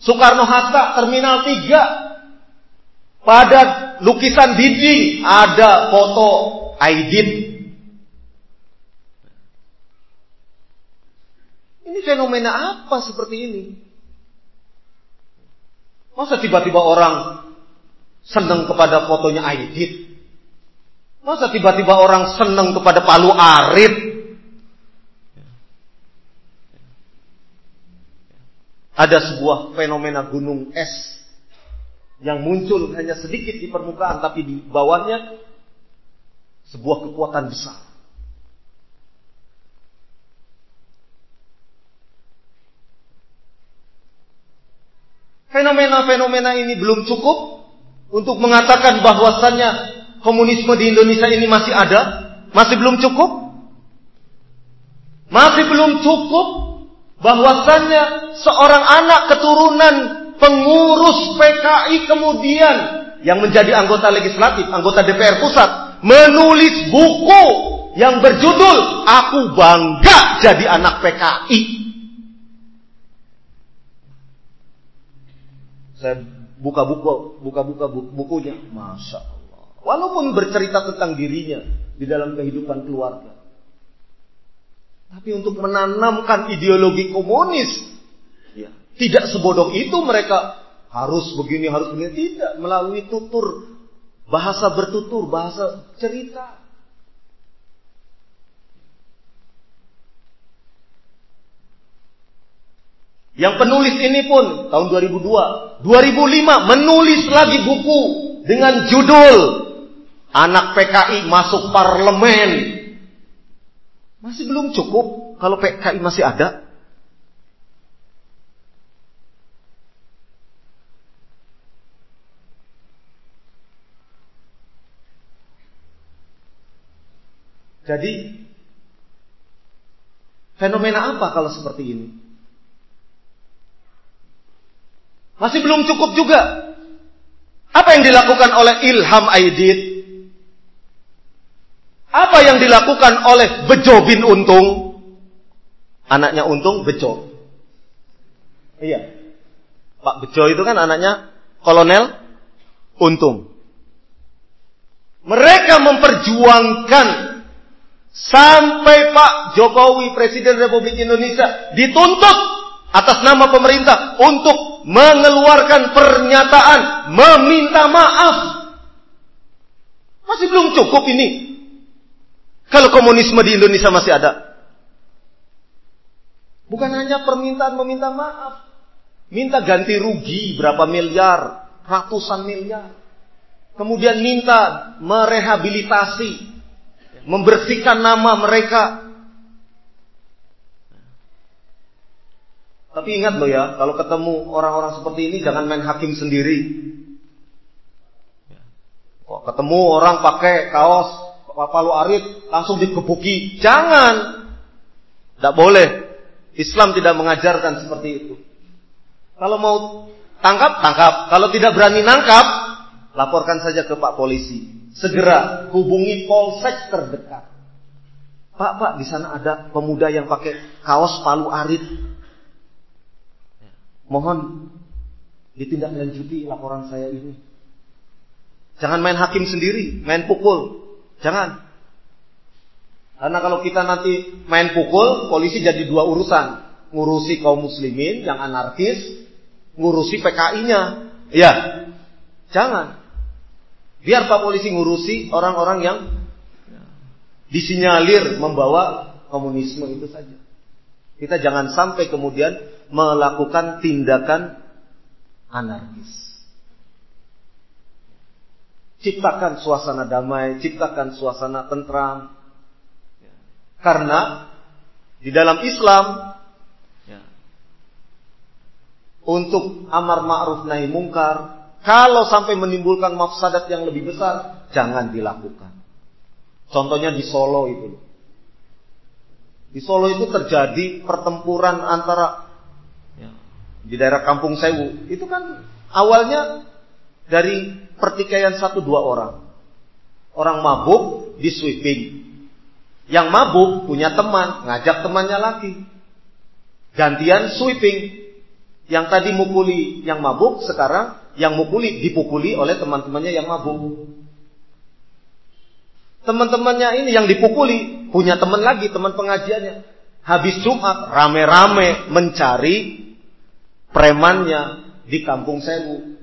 Soekarno-Hatta Terminal 3 pada lukisan dinding ada foto Aidit. Ini fenomena apa seperti ini? Masa tiba-tiba orang senang kepada fotonya Aidit? Masa tiba-tiba orang senang kepada Palu Arit? Ada sebuah fenomena gunung es yang muncul hanya sedikit di permukaan tapi di bawahnya sebuah kekuatan besar. Fenomena-fenomena ini belum cukup untuk mengatakan bahwasannya komunisme di Indonesia ini masih ada, masih belum cukup. Masih belum cukup bahwasannya seorang anak keturunan pengurus PKI kemudian yang menjadi anggota legislatif, anggota DPR pusat, menulis buku yang berjudul Aku Bangga Jadi Anak PKI. Saya buka buku, buka-buka bukunya, masya Allah. Walaupun bercerita tentang dirinya di dalam kehidupan keluarga, tapi untuk menanamkan ideologi komunis, ya, tidak sebodoh itu mereka harus begini, harus begini. Tidak, melalui tutur, bahasa bertutur, bahasa cerita. Yang penulis ini pun tahun 2002, 2005 menulis lagi buku dengan judul Anak PKI masuk parlemen masih belum cukup kalau PKI masih ada. Jadi fenomena apa kalau seperti ini? Masih belum cukup juga. Apa yang dilakukan oleh Ilham Aidit apa yang dilakukan oleh Bejo bin Untung? Anaknya Untung Bejo. Iya. Pak Bejo itu kan anaknya Kolonel Untung. Mereka memperjuangkan sampai Pak Jokowi Presiden Republik Indonesia dituntut atas nama pemerintah untuk mengeluarkan pernyataan meminta maaf. Masih belum cukup ini. Kalau komunisme di Indonesia masih ada. Bukan hanya permintaan meminta maaf. Minta ganti rugi berapa miliar, ratusan miliar. Kemudian minta merehabilitasi, membersihkan nama mereka. Tapi ingat loh ya, kalau ketemu orang-orang seperti ini jangan main hakim sendiri. Kok ketemu orang pakai kaos palu arit langsung dikebuki. Jangan. Tidak boleh. Islam tidak mengajarkan seperti itu. Kalau mau tangkap, tangkap. Kalau tidak berani nangkap, laporkan saja ke Pak Polisi. Segera hubungi polsek terdekat. Pak, Pak, di sana ada pemuda yang pakai kaos palu arit. Mohon ditindaklanjuti laporan saya ini. Jangan main hakim sendiri, main pukul. Jangan. Karena kalau kita nanti main pukul, polisi jadi dua urusan. Ngurusi kaum muslimin yang anarkis, ngurusi PKI-nya. Ya, jangan. Biar Pak Polisi ngurusi orang-orang yang disinyalir membawa komunisme itu saja. Kita jangan sampai kemudian melakukan tindakan anarkis. Ciptakan suasana damai, ciptakan suasana tentram. Karena di dalam Islam untuk amar ma'ruf nahi mungkar, kalau sampai menimbulkan mafsadat yang lebih besar, jangan dilakukan. Contohnya di Solo itu. Di Solo itu terjadi pertempuran antara di daerah Kampung Sewu. Itu kan awalnya dari pertikaian satu dua orang. Orang mabuk di sweeping. Yang mabuk punya teman, ngajak temannya lagi. Gantian sweeping. Yang tadi mukuli yang mabuk, sekarang yang mukuli dipukuli oleh teman-temannya yang mabuk. Teman-temannya ini yang dipukuli punya teman lagi, teman pengajiannya. Habis Jumat rame-rame mencari premannya di kampung Sewu.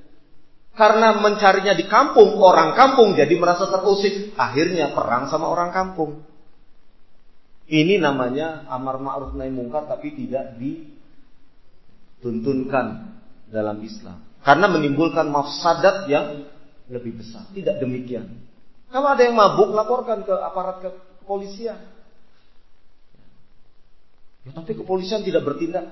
Karena mencarinya di kampung, orang kampung jadi merasa terusik. Akhirnya perang sama orang kampung. Ini namanya amar ma'ruf nahi mungkar tapi tidak dituntunkan dalam Islam. Karena menimbulkan mafsadat yang lebih besar. Tidak demikian. Kalau ada yang mabuk, laporkan ke aparat kepolisian. Ya, tapi kepolisian tidak bertindak.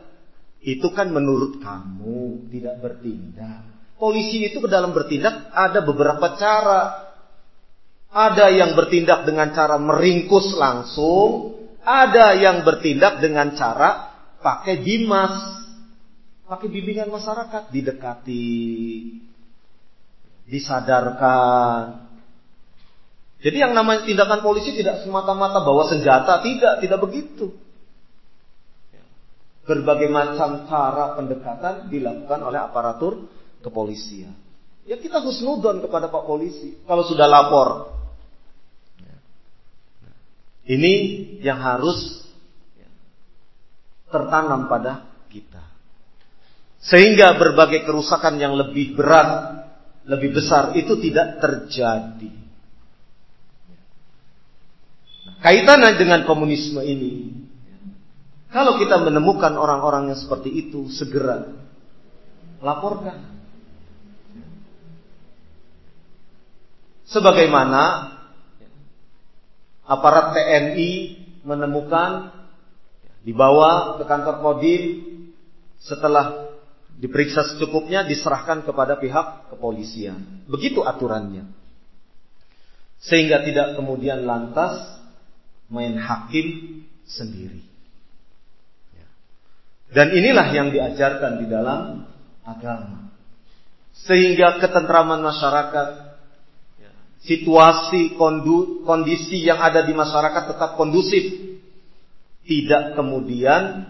Itu kan menurut kamu tidak bertindak. Polisi itu ke dalam bertindak ada beberapa cara. Ada yang bertindak dengan cara meringkus langsung, ada yang bertindak dengan cara pakai dimas, pakai bimbingan masyarakat, didekati, disadarkan. Jadi yang namanya tindakan polisi tidak semata-mata bawa senjata, tidak, tidak begitu. Berbagai macam cara pendekatan dilakukan oleh aparatur kepolisian. Ya kita husnudon kepada Pak Polisi kalau sudah lapor. Ini yang harus tertanam pada kita. Sehingga berbagai kerusakan yang lebih berat, lebih besar itu tidak terjadi. Kaitannya dengan komunisme ini, kalau kita menemukan orang-orang yang seperti itu, segera laporkan. Sebagaimana aparat TNI menemukan dibawa ke kantor Kodim setelah diperiksa secukupnya diserahkan kepada pihak kepolisian. Begitu aturannya. Sehingga tidak kemudian lantas main hakim sendiri. Dan inilah yang diajarkan di dalam agama. Sehingga ketentraman masyarakat situasi kondisi yang ada di masyarakat tetap kondusif. Tidak kemudian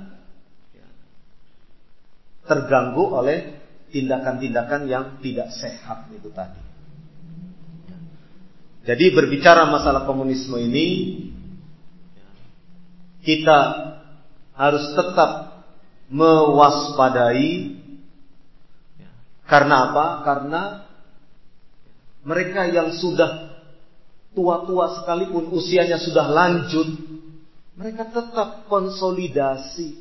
terganggu oleh tindakan-tindakan yang tidak sehat itu tadi. Jadi berbicara masalah komunisme ini kita harus tetap mewaspadai Karena apa? Karena mereka yang sudah tua-tua sekalipun usianya sudah lanjut, mereka tetap konsolidasi.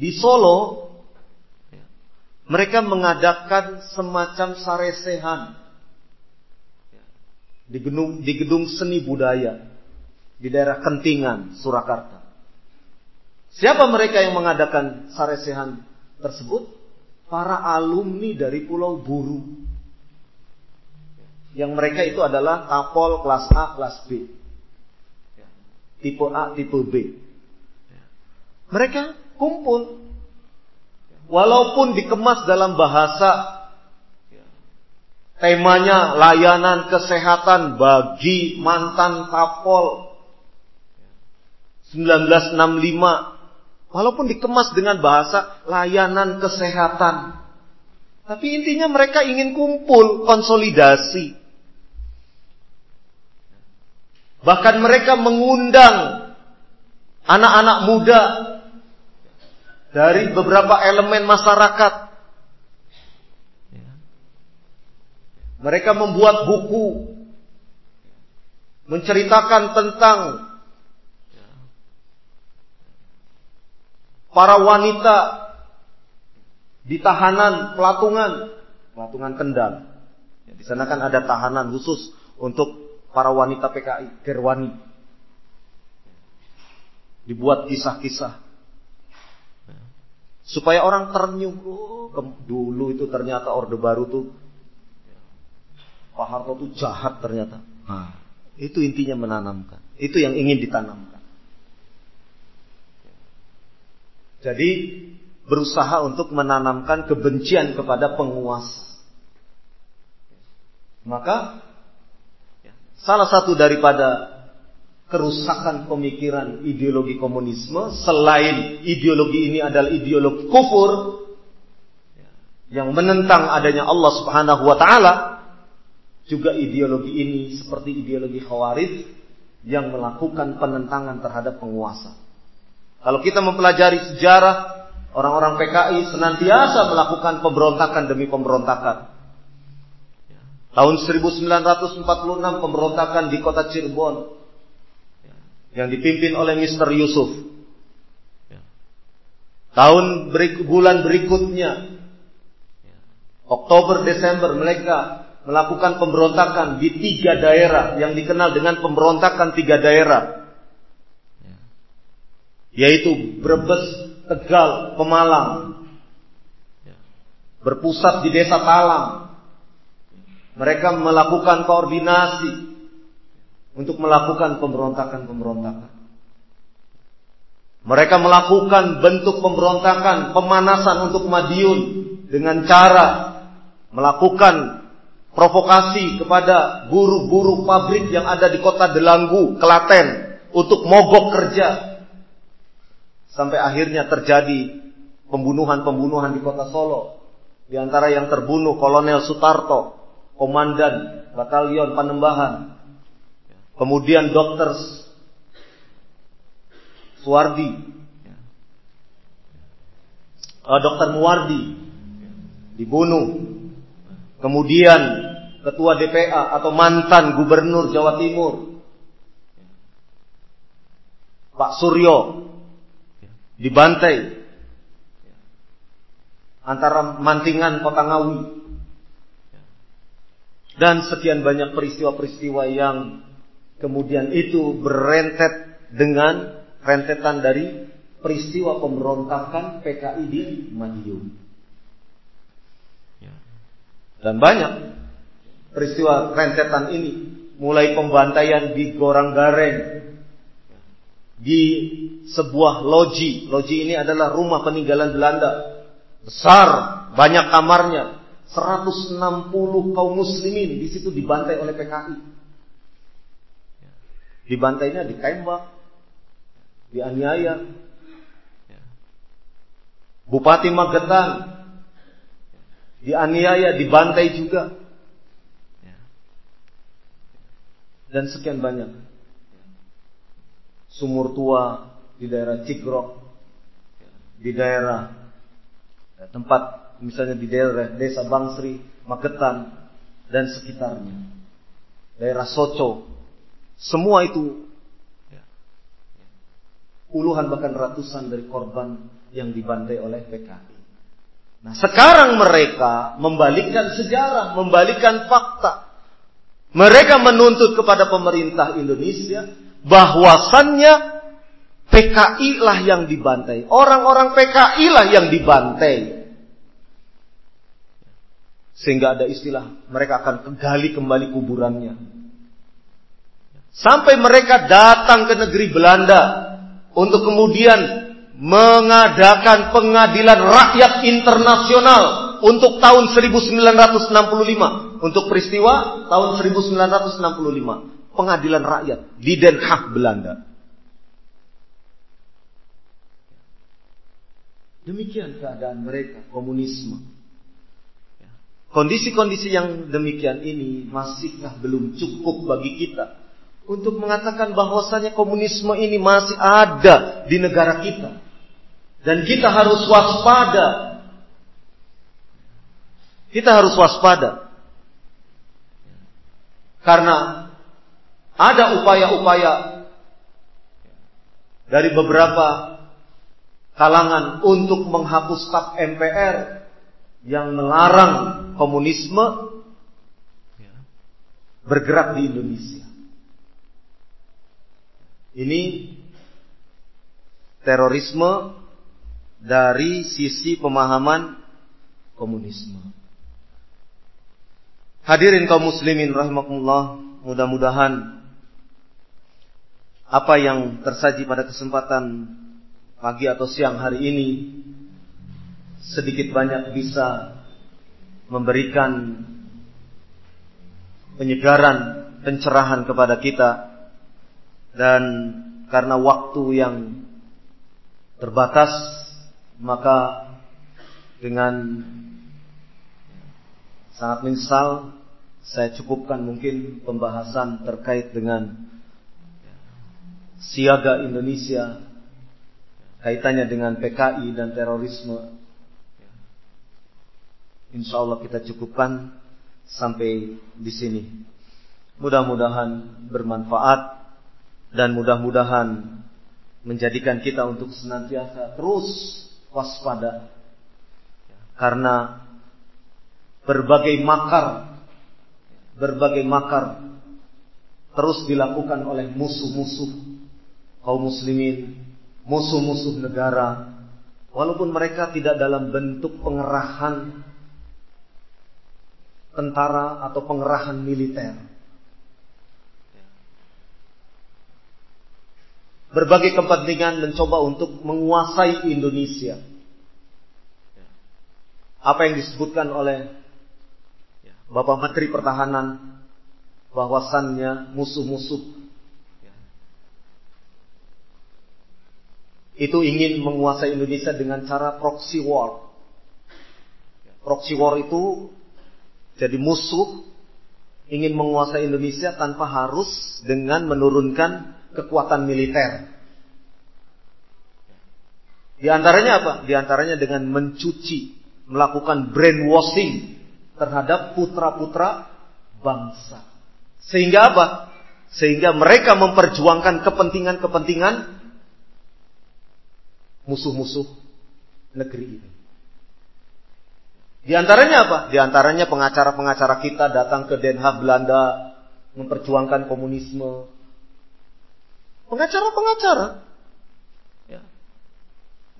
Di Solo, mereka mengadakan semacam saresehan di gedung, di gedung seni budaya di daerah Kentingan, Surakarta. Siapa mereka yang mengadakan saresehan tersebut? Para alumni dari Pulau Buru. Yang mereka itu adalah tapol kelas A, kelas B. Tipe A, tipe B. Mereka kumpul. Walaupun dikemas dalam bahasa temanya layanan kesehatan bagi mantan tapol 1965 Walaupun dikemas dengan bahasa layanan kesehatan. Tapi intinya mereka ingin kumpul, konsolidasi. Bahkan mereka mengundang anak-anak muda dari beberapa elemen masyarakat. Mereka membuat buku menceritakan tentang para wanita di tahanan pelatungan, pelatungan Kendal. Ya, di sana kan ada tahanan khusus untuk para wanita PKI, Gerwani. Dibuat kisah-kisah. Supaya orang ternyuh, oh, dulu itu ternyata Orde Baru tuh Pak Harto tuh jahat ternyata. Nah, itu intinya menanamkan. Itu yang ingin ditanamkan. Jadi berusaha untuk menanamkan kebencian kepada penguasa. Maka salah satu daripada kerusakan pemikiran ideologi komunisme selain ideologi ini adalah ideologi kufur yang menentang adanya Allah Subhanahu wa taala juga ideologi ini seperti ideologi khawarij yang melakukan penentangan terhadap penguasa. Kalau kita mempelajari sejarah, orang-orang PKI senantiasa melakukan pemberontakan demi pemberontakan. Tahun 1946 pemberontakan di kota Cirebon yang dipimpin oleh Mr. Yusuf. Tahun berik, bulan berikutnya Oktober Desember mereka melakukan pemberontakan di tiga daerah yang dikenal dengan pemberontakan tiga daerah yaitu Brebes, Tegal, Pemalang. Berpusat di desa Talang. Mereka melakukan koordinasi untuk melakukan pemberontakan-pemberontakan. Mereka melakukan bentuk pemberontakan, pemanasan untuk Madiun dengan cara melakukan provokasi kepada buruh-buruh pabrik yang ada di kota Delanggu, Klaten untuk mogok kerja Sampai akhirnya terjadi pembunuhan-pembunuhan di kota Solo. Di antara yang terbunuh Kolonel Sutarto, Komandan Batalion Panembahan. Kemudian Dokter Suwardi. Uh, Dokter Muwardi dibunuh. Kemudian Ketua DPA atau mantan Gubernur Jawa Timur Pak Suryo dibantai antara Mantingan Kota Ngawi dan sekian banyak peristiwa-peristiwa yang kemudian itu berentet dengan rentetan dari peristiwa pemberontakan PKI di Madiun. Dan banyak peristiwa rentetan ini mulai pembantaian di Gorang Gareng, di sebuah loji. Loji ini adalah rumah peninggalan Belanda. Besar, banyak kamarnya. 160 kaum muslimin di situ dibantai oleh PKI. Dibantainya ditembak, dianiaya. Bupati Magetan dianiaya, dibantai juga. Dan sekian banyak sumur tua di daerah Cikrok, di daerah tempat misalnya di daerah desa Bangsri, Magetan, dan sekitarnya. Daerah Soco. Semua itu puluhan bahkan ratusan dari korban yang dibantai oleh PKI. Nah, sekarang mereka membalikkan sejarah, membalikkan fakta. Mereka menuntut kepada pemerintah Indonesia bahwasannya PKI lah yang dibantai. Orang-orang PKI lah yang dibantai. Sehingga ada istilah mereka akan gali kembali kuburannya. Sampai mereka datang ke negeri Belanda untuk kemudian mengadakan pengadilan rakyat internasional untuk tahun 1965 untuk peristiwa tahun 1965 pengadilan rakyat di Den Haag Belanda demikian keadaan mereka komunisme kondisi-kondisi yang demikian ini masihkah belum cukup bagi kita untuk mengatakan bahwasanya komunisme ini masih ada di negara kita dan kita harus waspada. Kita harus waspada. Karena ada upaya-upaya dari beberapa kalangan untuk menghapus tap MPR yang melarang komunisme bergerak di Indonesia. Ini terorisme dari sisi pemahaman komunisme. Hadirin kaum muslimin rahimakumullah, mudah-mudahan apa yang tersaji pada kesempatan pagi atau siang hari ini sedikit banyak bisa memberikan penyegaran, pencerahan kepada kita. Dan karena waktu yang terbatas maka dengan sangat menyesal saya cukupkan mungkin pembahasan terkait dengan siaga Indonesia kaitannya dengan PKI dan terorisme. Insya Allah kita cukupkan sampai di sini. Mudah-mudahan bermanfaat dan mudah-mudahan menjadikan kita untuk senantiasa terus waspada. Karena berbagai makar, berbagai makar terus dilakukan oleh musuh-musuh kaum muslimin, musuh-musuh negara, walaupun mereka tidak dalam bentuk pengerahan tentara atau pengerahan militer. berbagai kepentingan mencoba untuk menguasai Indonesia. Apa yang disebutkan oleh Bapak Menteri Pertahanan bahwasannya musuh-musuh itu ingin menguasai Indonesia dengan cara proxy war. Proxy war itu jadi musuh ingin menguasai Indonesia tanpa harus dengan menurunkan kekuatan militer. Di antaranya apa? Di antaranya dengan mencuci, melakukan brainwashing terhadap putra-putra bangsa. Sehingga apa? Sehingga mereka memperjuangkan kepentingan-kepentingan musuh-musuh negeri ini. Di antaranya apa? Di antaranya pengacara-pengacara kita datang ke Den Haag Belanda memperjuangkan komunisme, Pengacara-pengacara. Ya.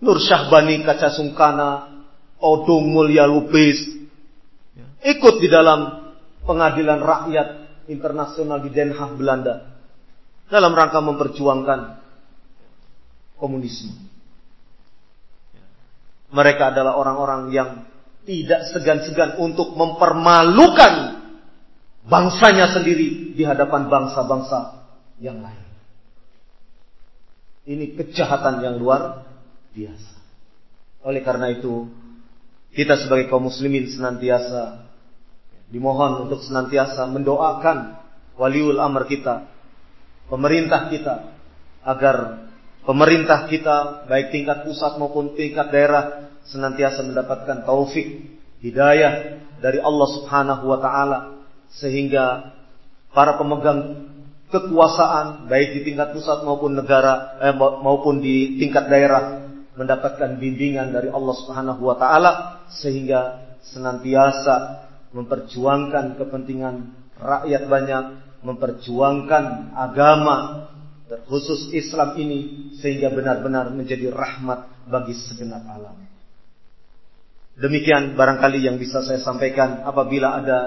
Nur Syahbani Kaca Sungkana, Odong Mulya Lubis, ya. ikut di dalam pengadilan rakyat internasional di Den Haag Belanda dalam rangka memperjuangkan komunisme. Mereka adalah orang-orang yang tidak segan-segan untuk mempermalukan bangsanya sendiri di hadapan bangsa-bangsa yang lain. Ini kejahatan yang luar biasa. Oleh karena itu, kita sebagai kaum muslimin senantiasa dimohon untuk senantiasa mendoakan waliul amr kita, pemerintah kita, agar pemerintah kita baik tingkat pusat maupun tingkat daerah senantiasa mendapatkan taufik, hidayah dari Allah Subhanahu wa taala sehingga para pemegang kekuasaan baik di tingkat pusat maupun negara eh, maupun di tingkat daerah mendapatkan bimbingan dari Allah Subhanahu wa taala sehingga senantiasa memperjuangkan kepentingan rakyat banyak, memperjuangkan agama terkhusus Islam ini sehingga benar-benar menjadi rahmat bagi segenap alam. Demikian barangkali yang bisa saya sampaikan apabila ada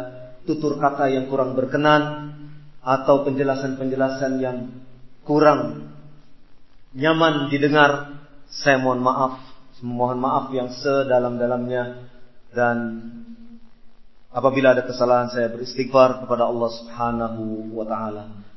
tutur kata yang kurang berkenan atau penjelasan-penjelasan yang kurang nyaman didengar, saya mohon maaf, mohon maaf yang sedalam-dalamnya dan apabila ada kesalahan saya beristighfar kepada Allah Subhanahu wa taala.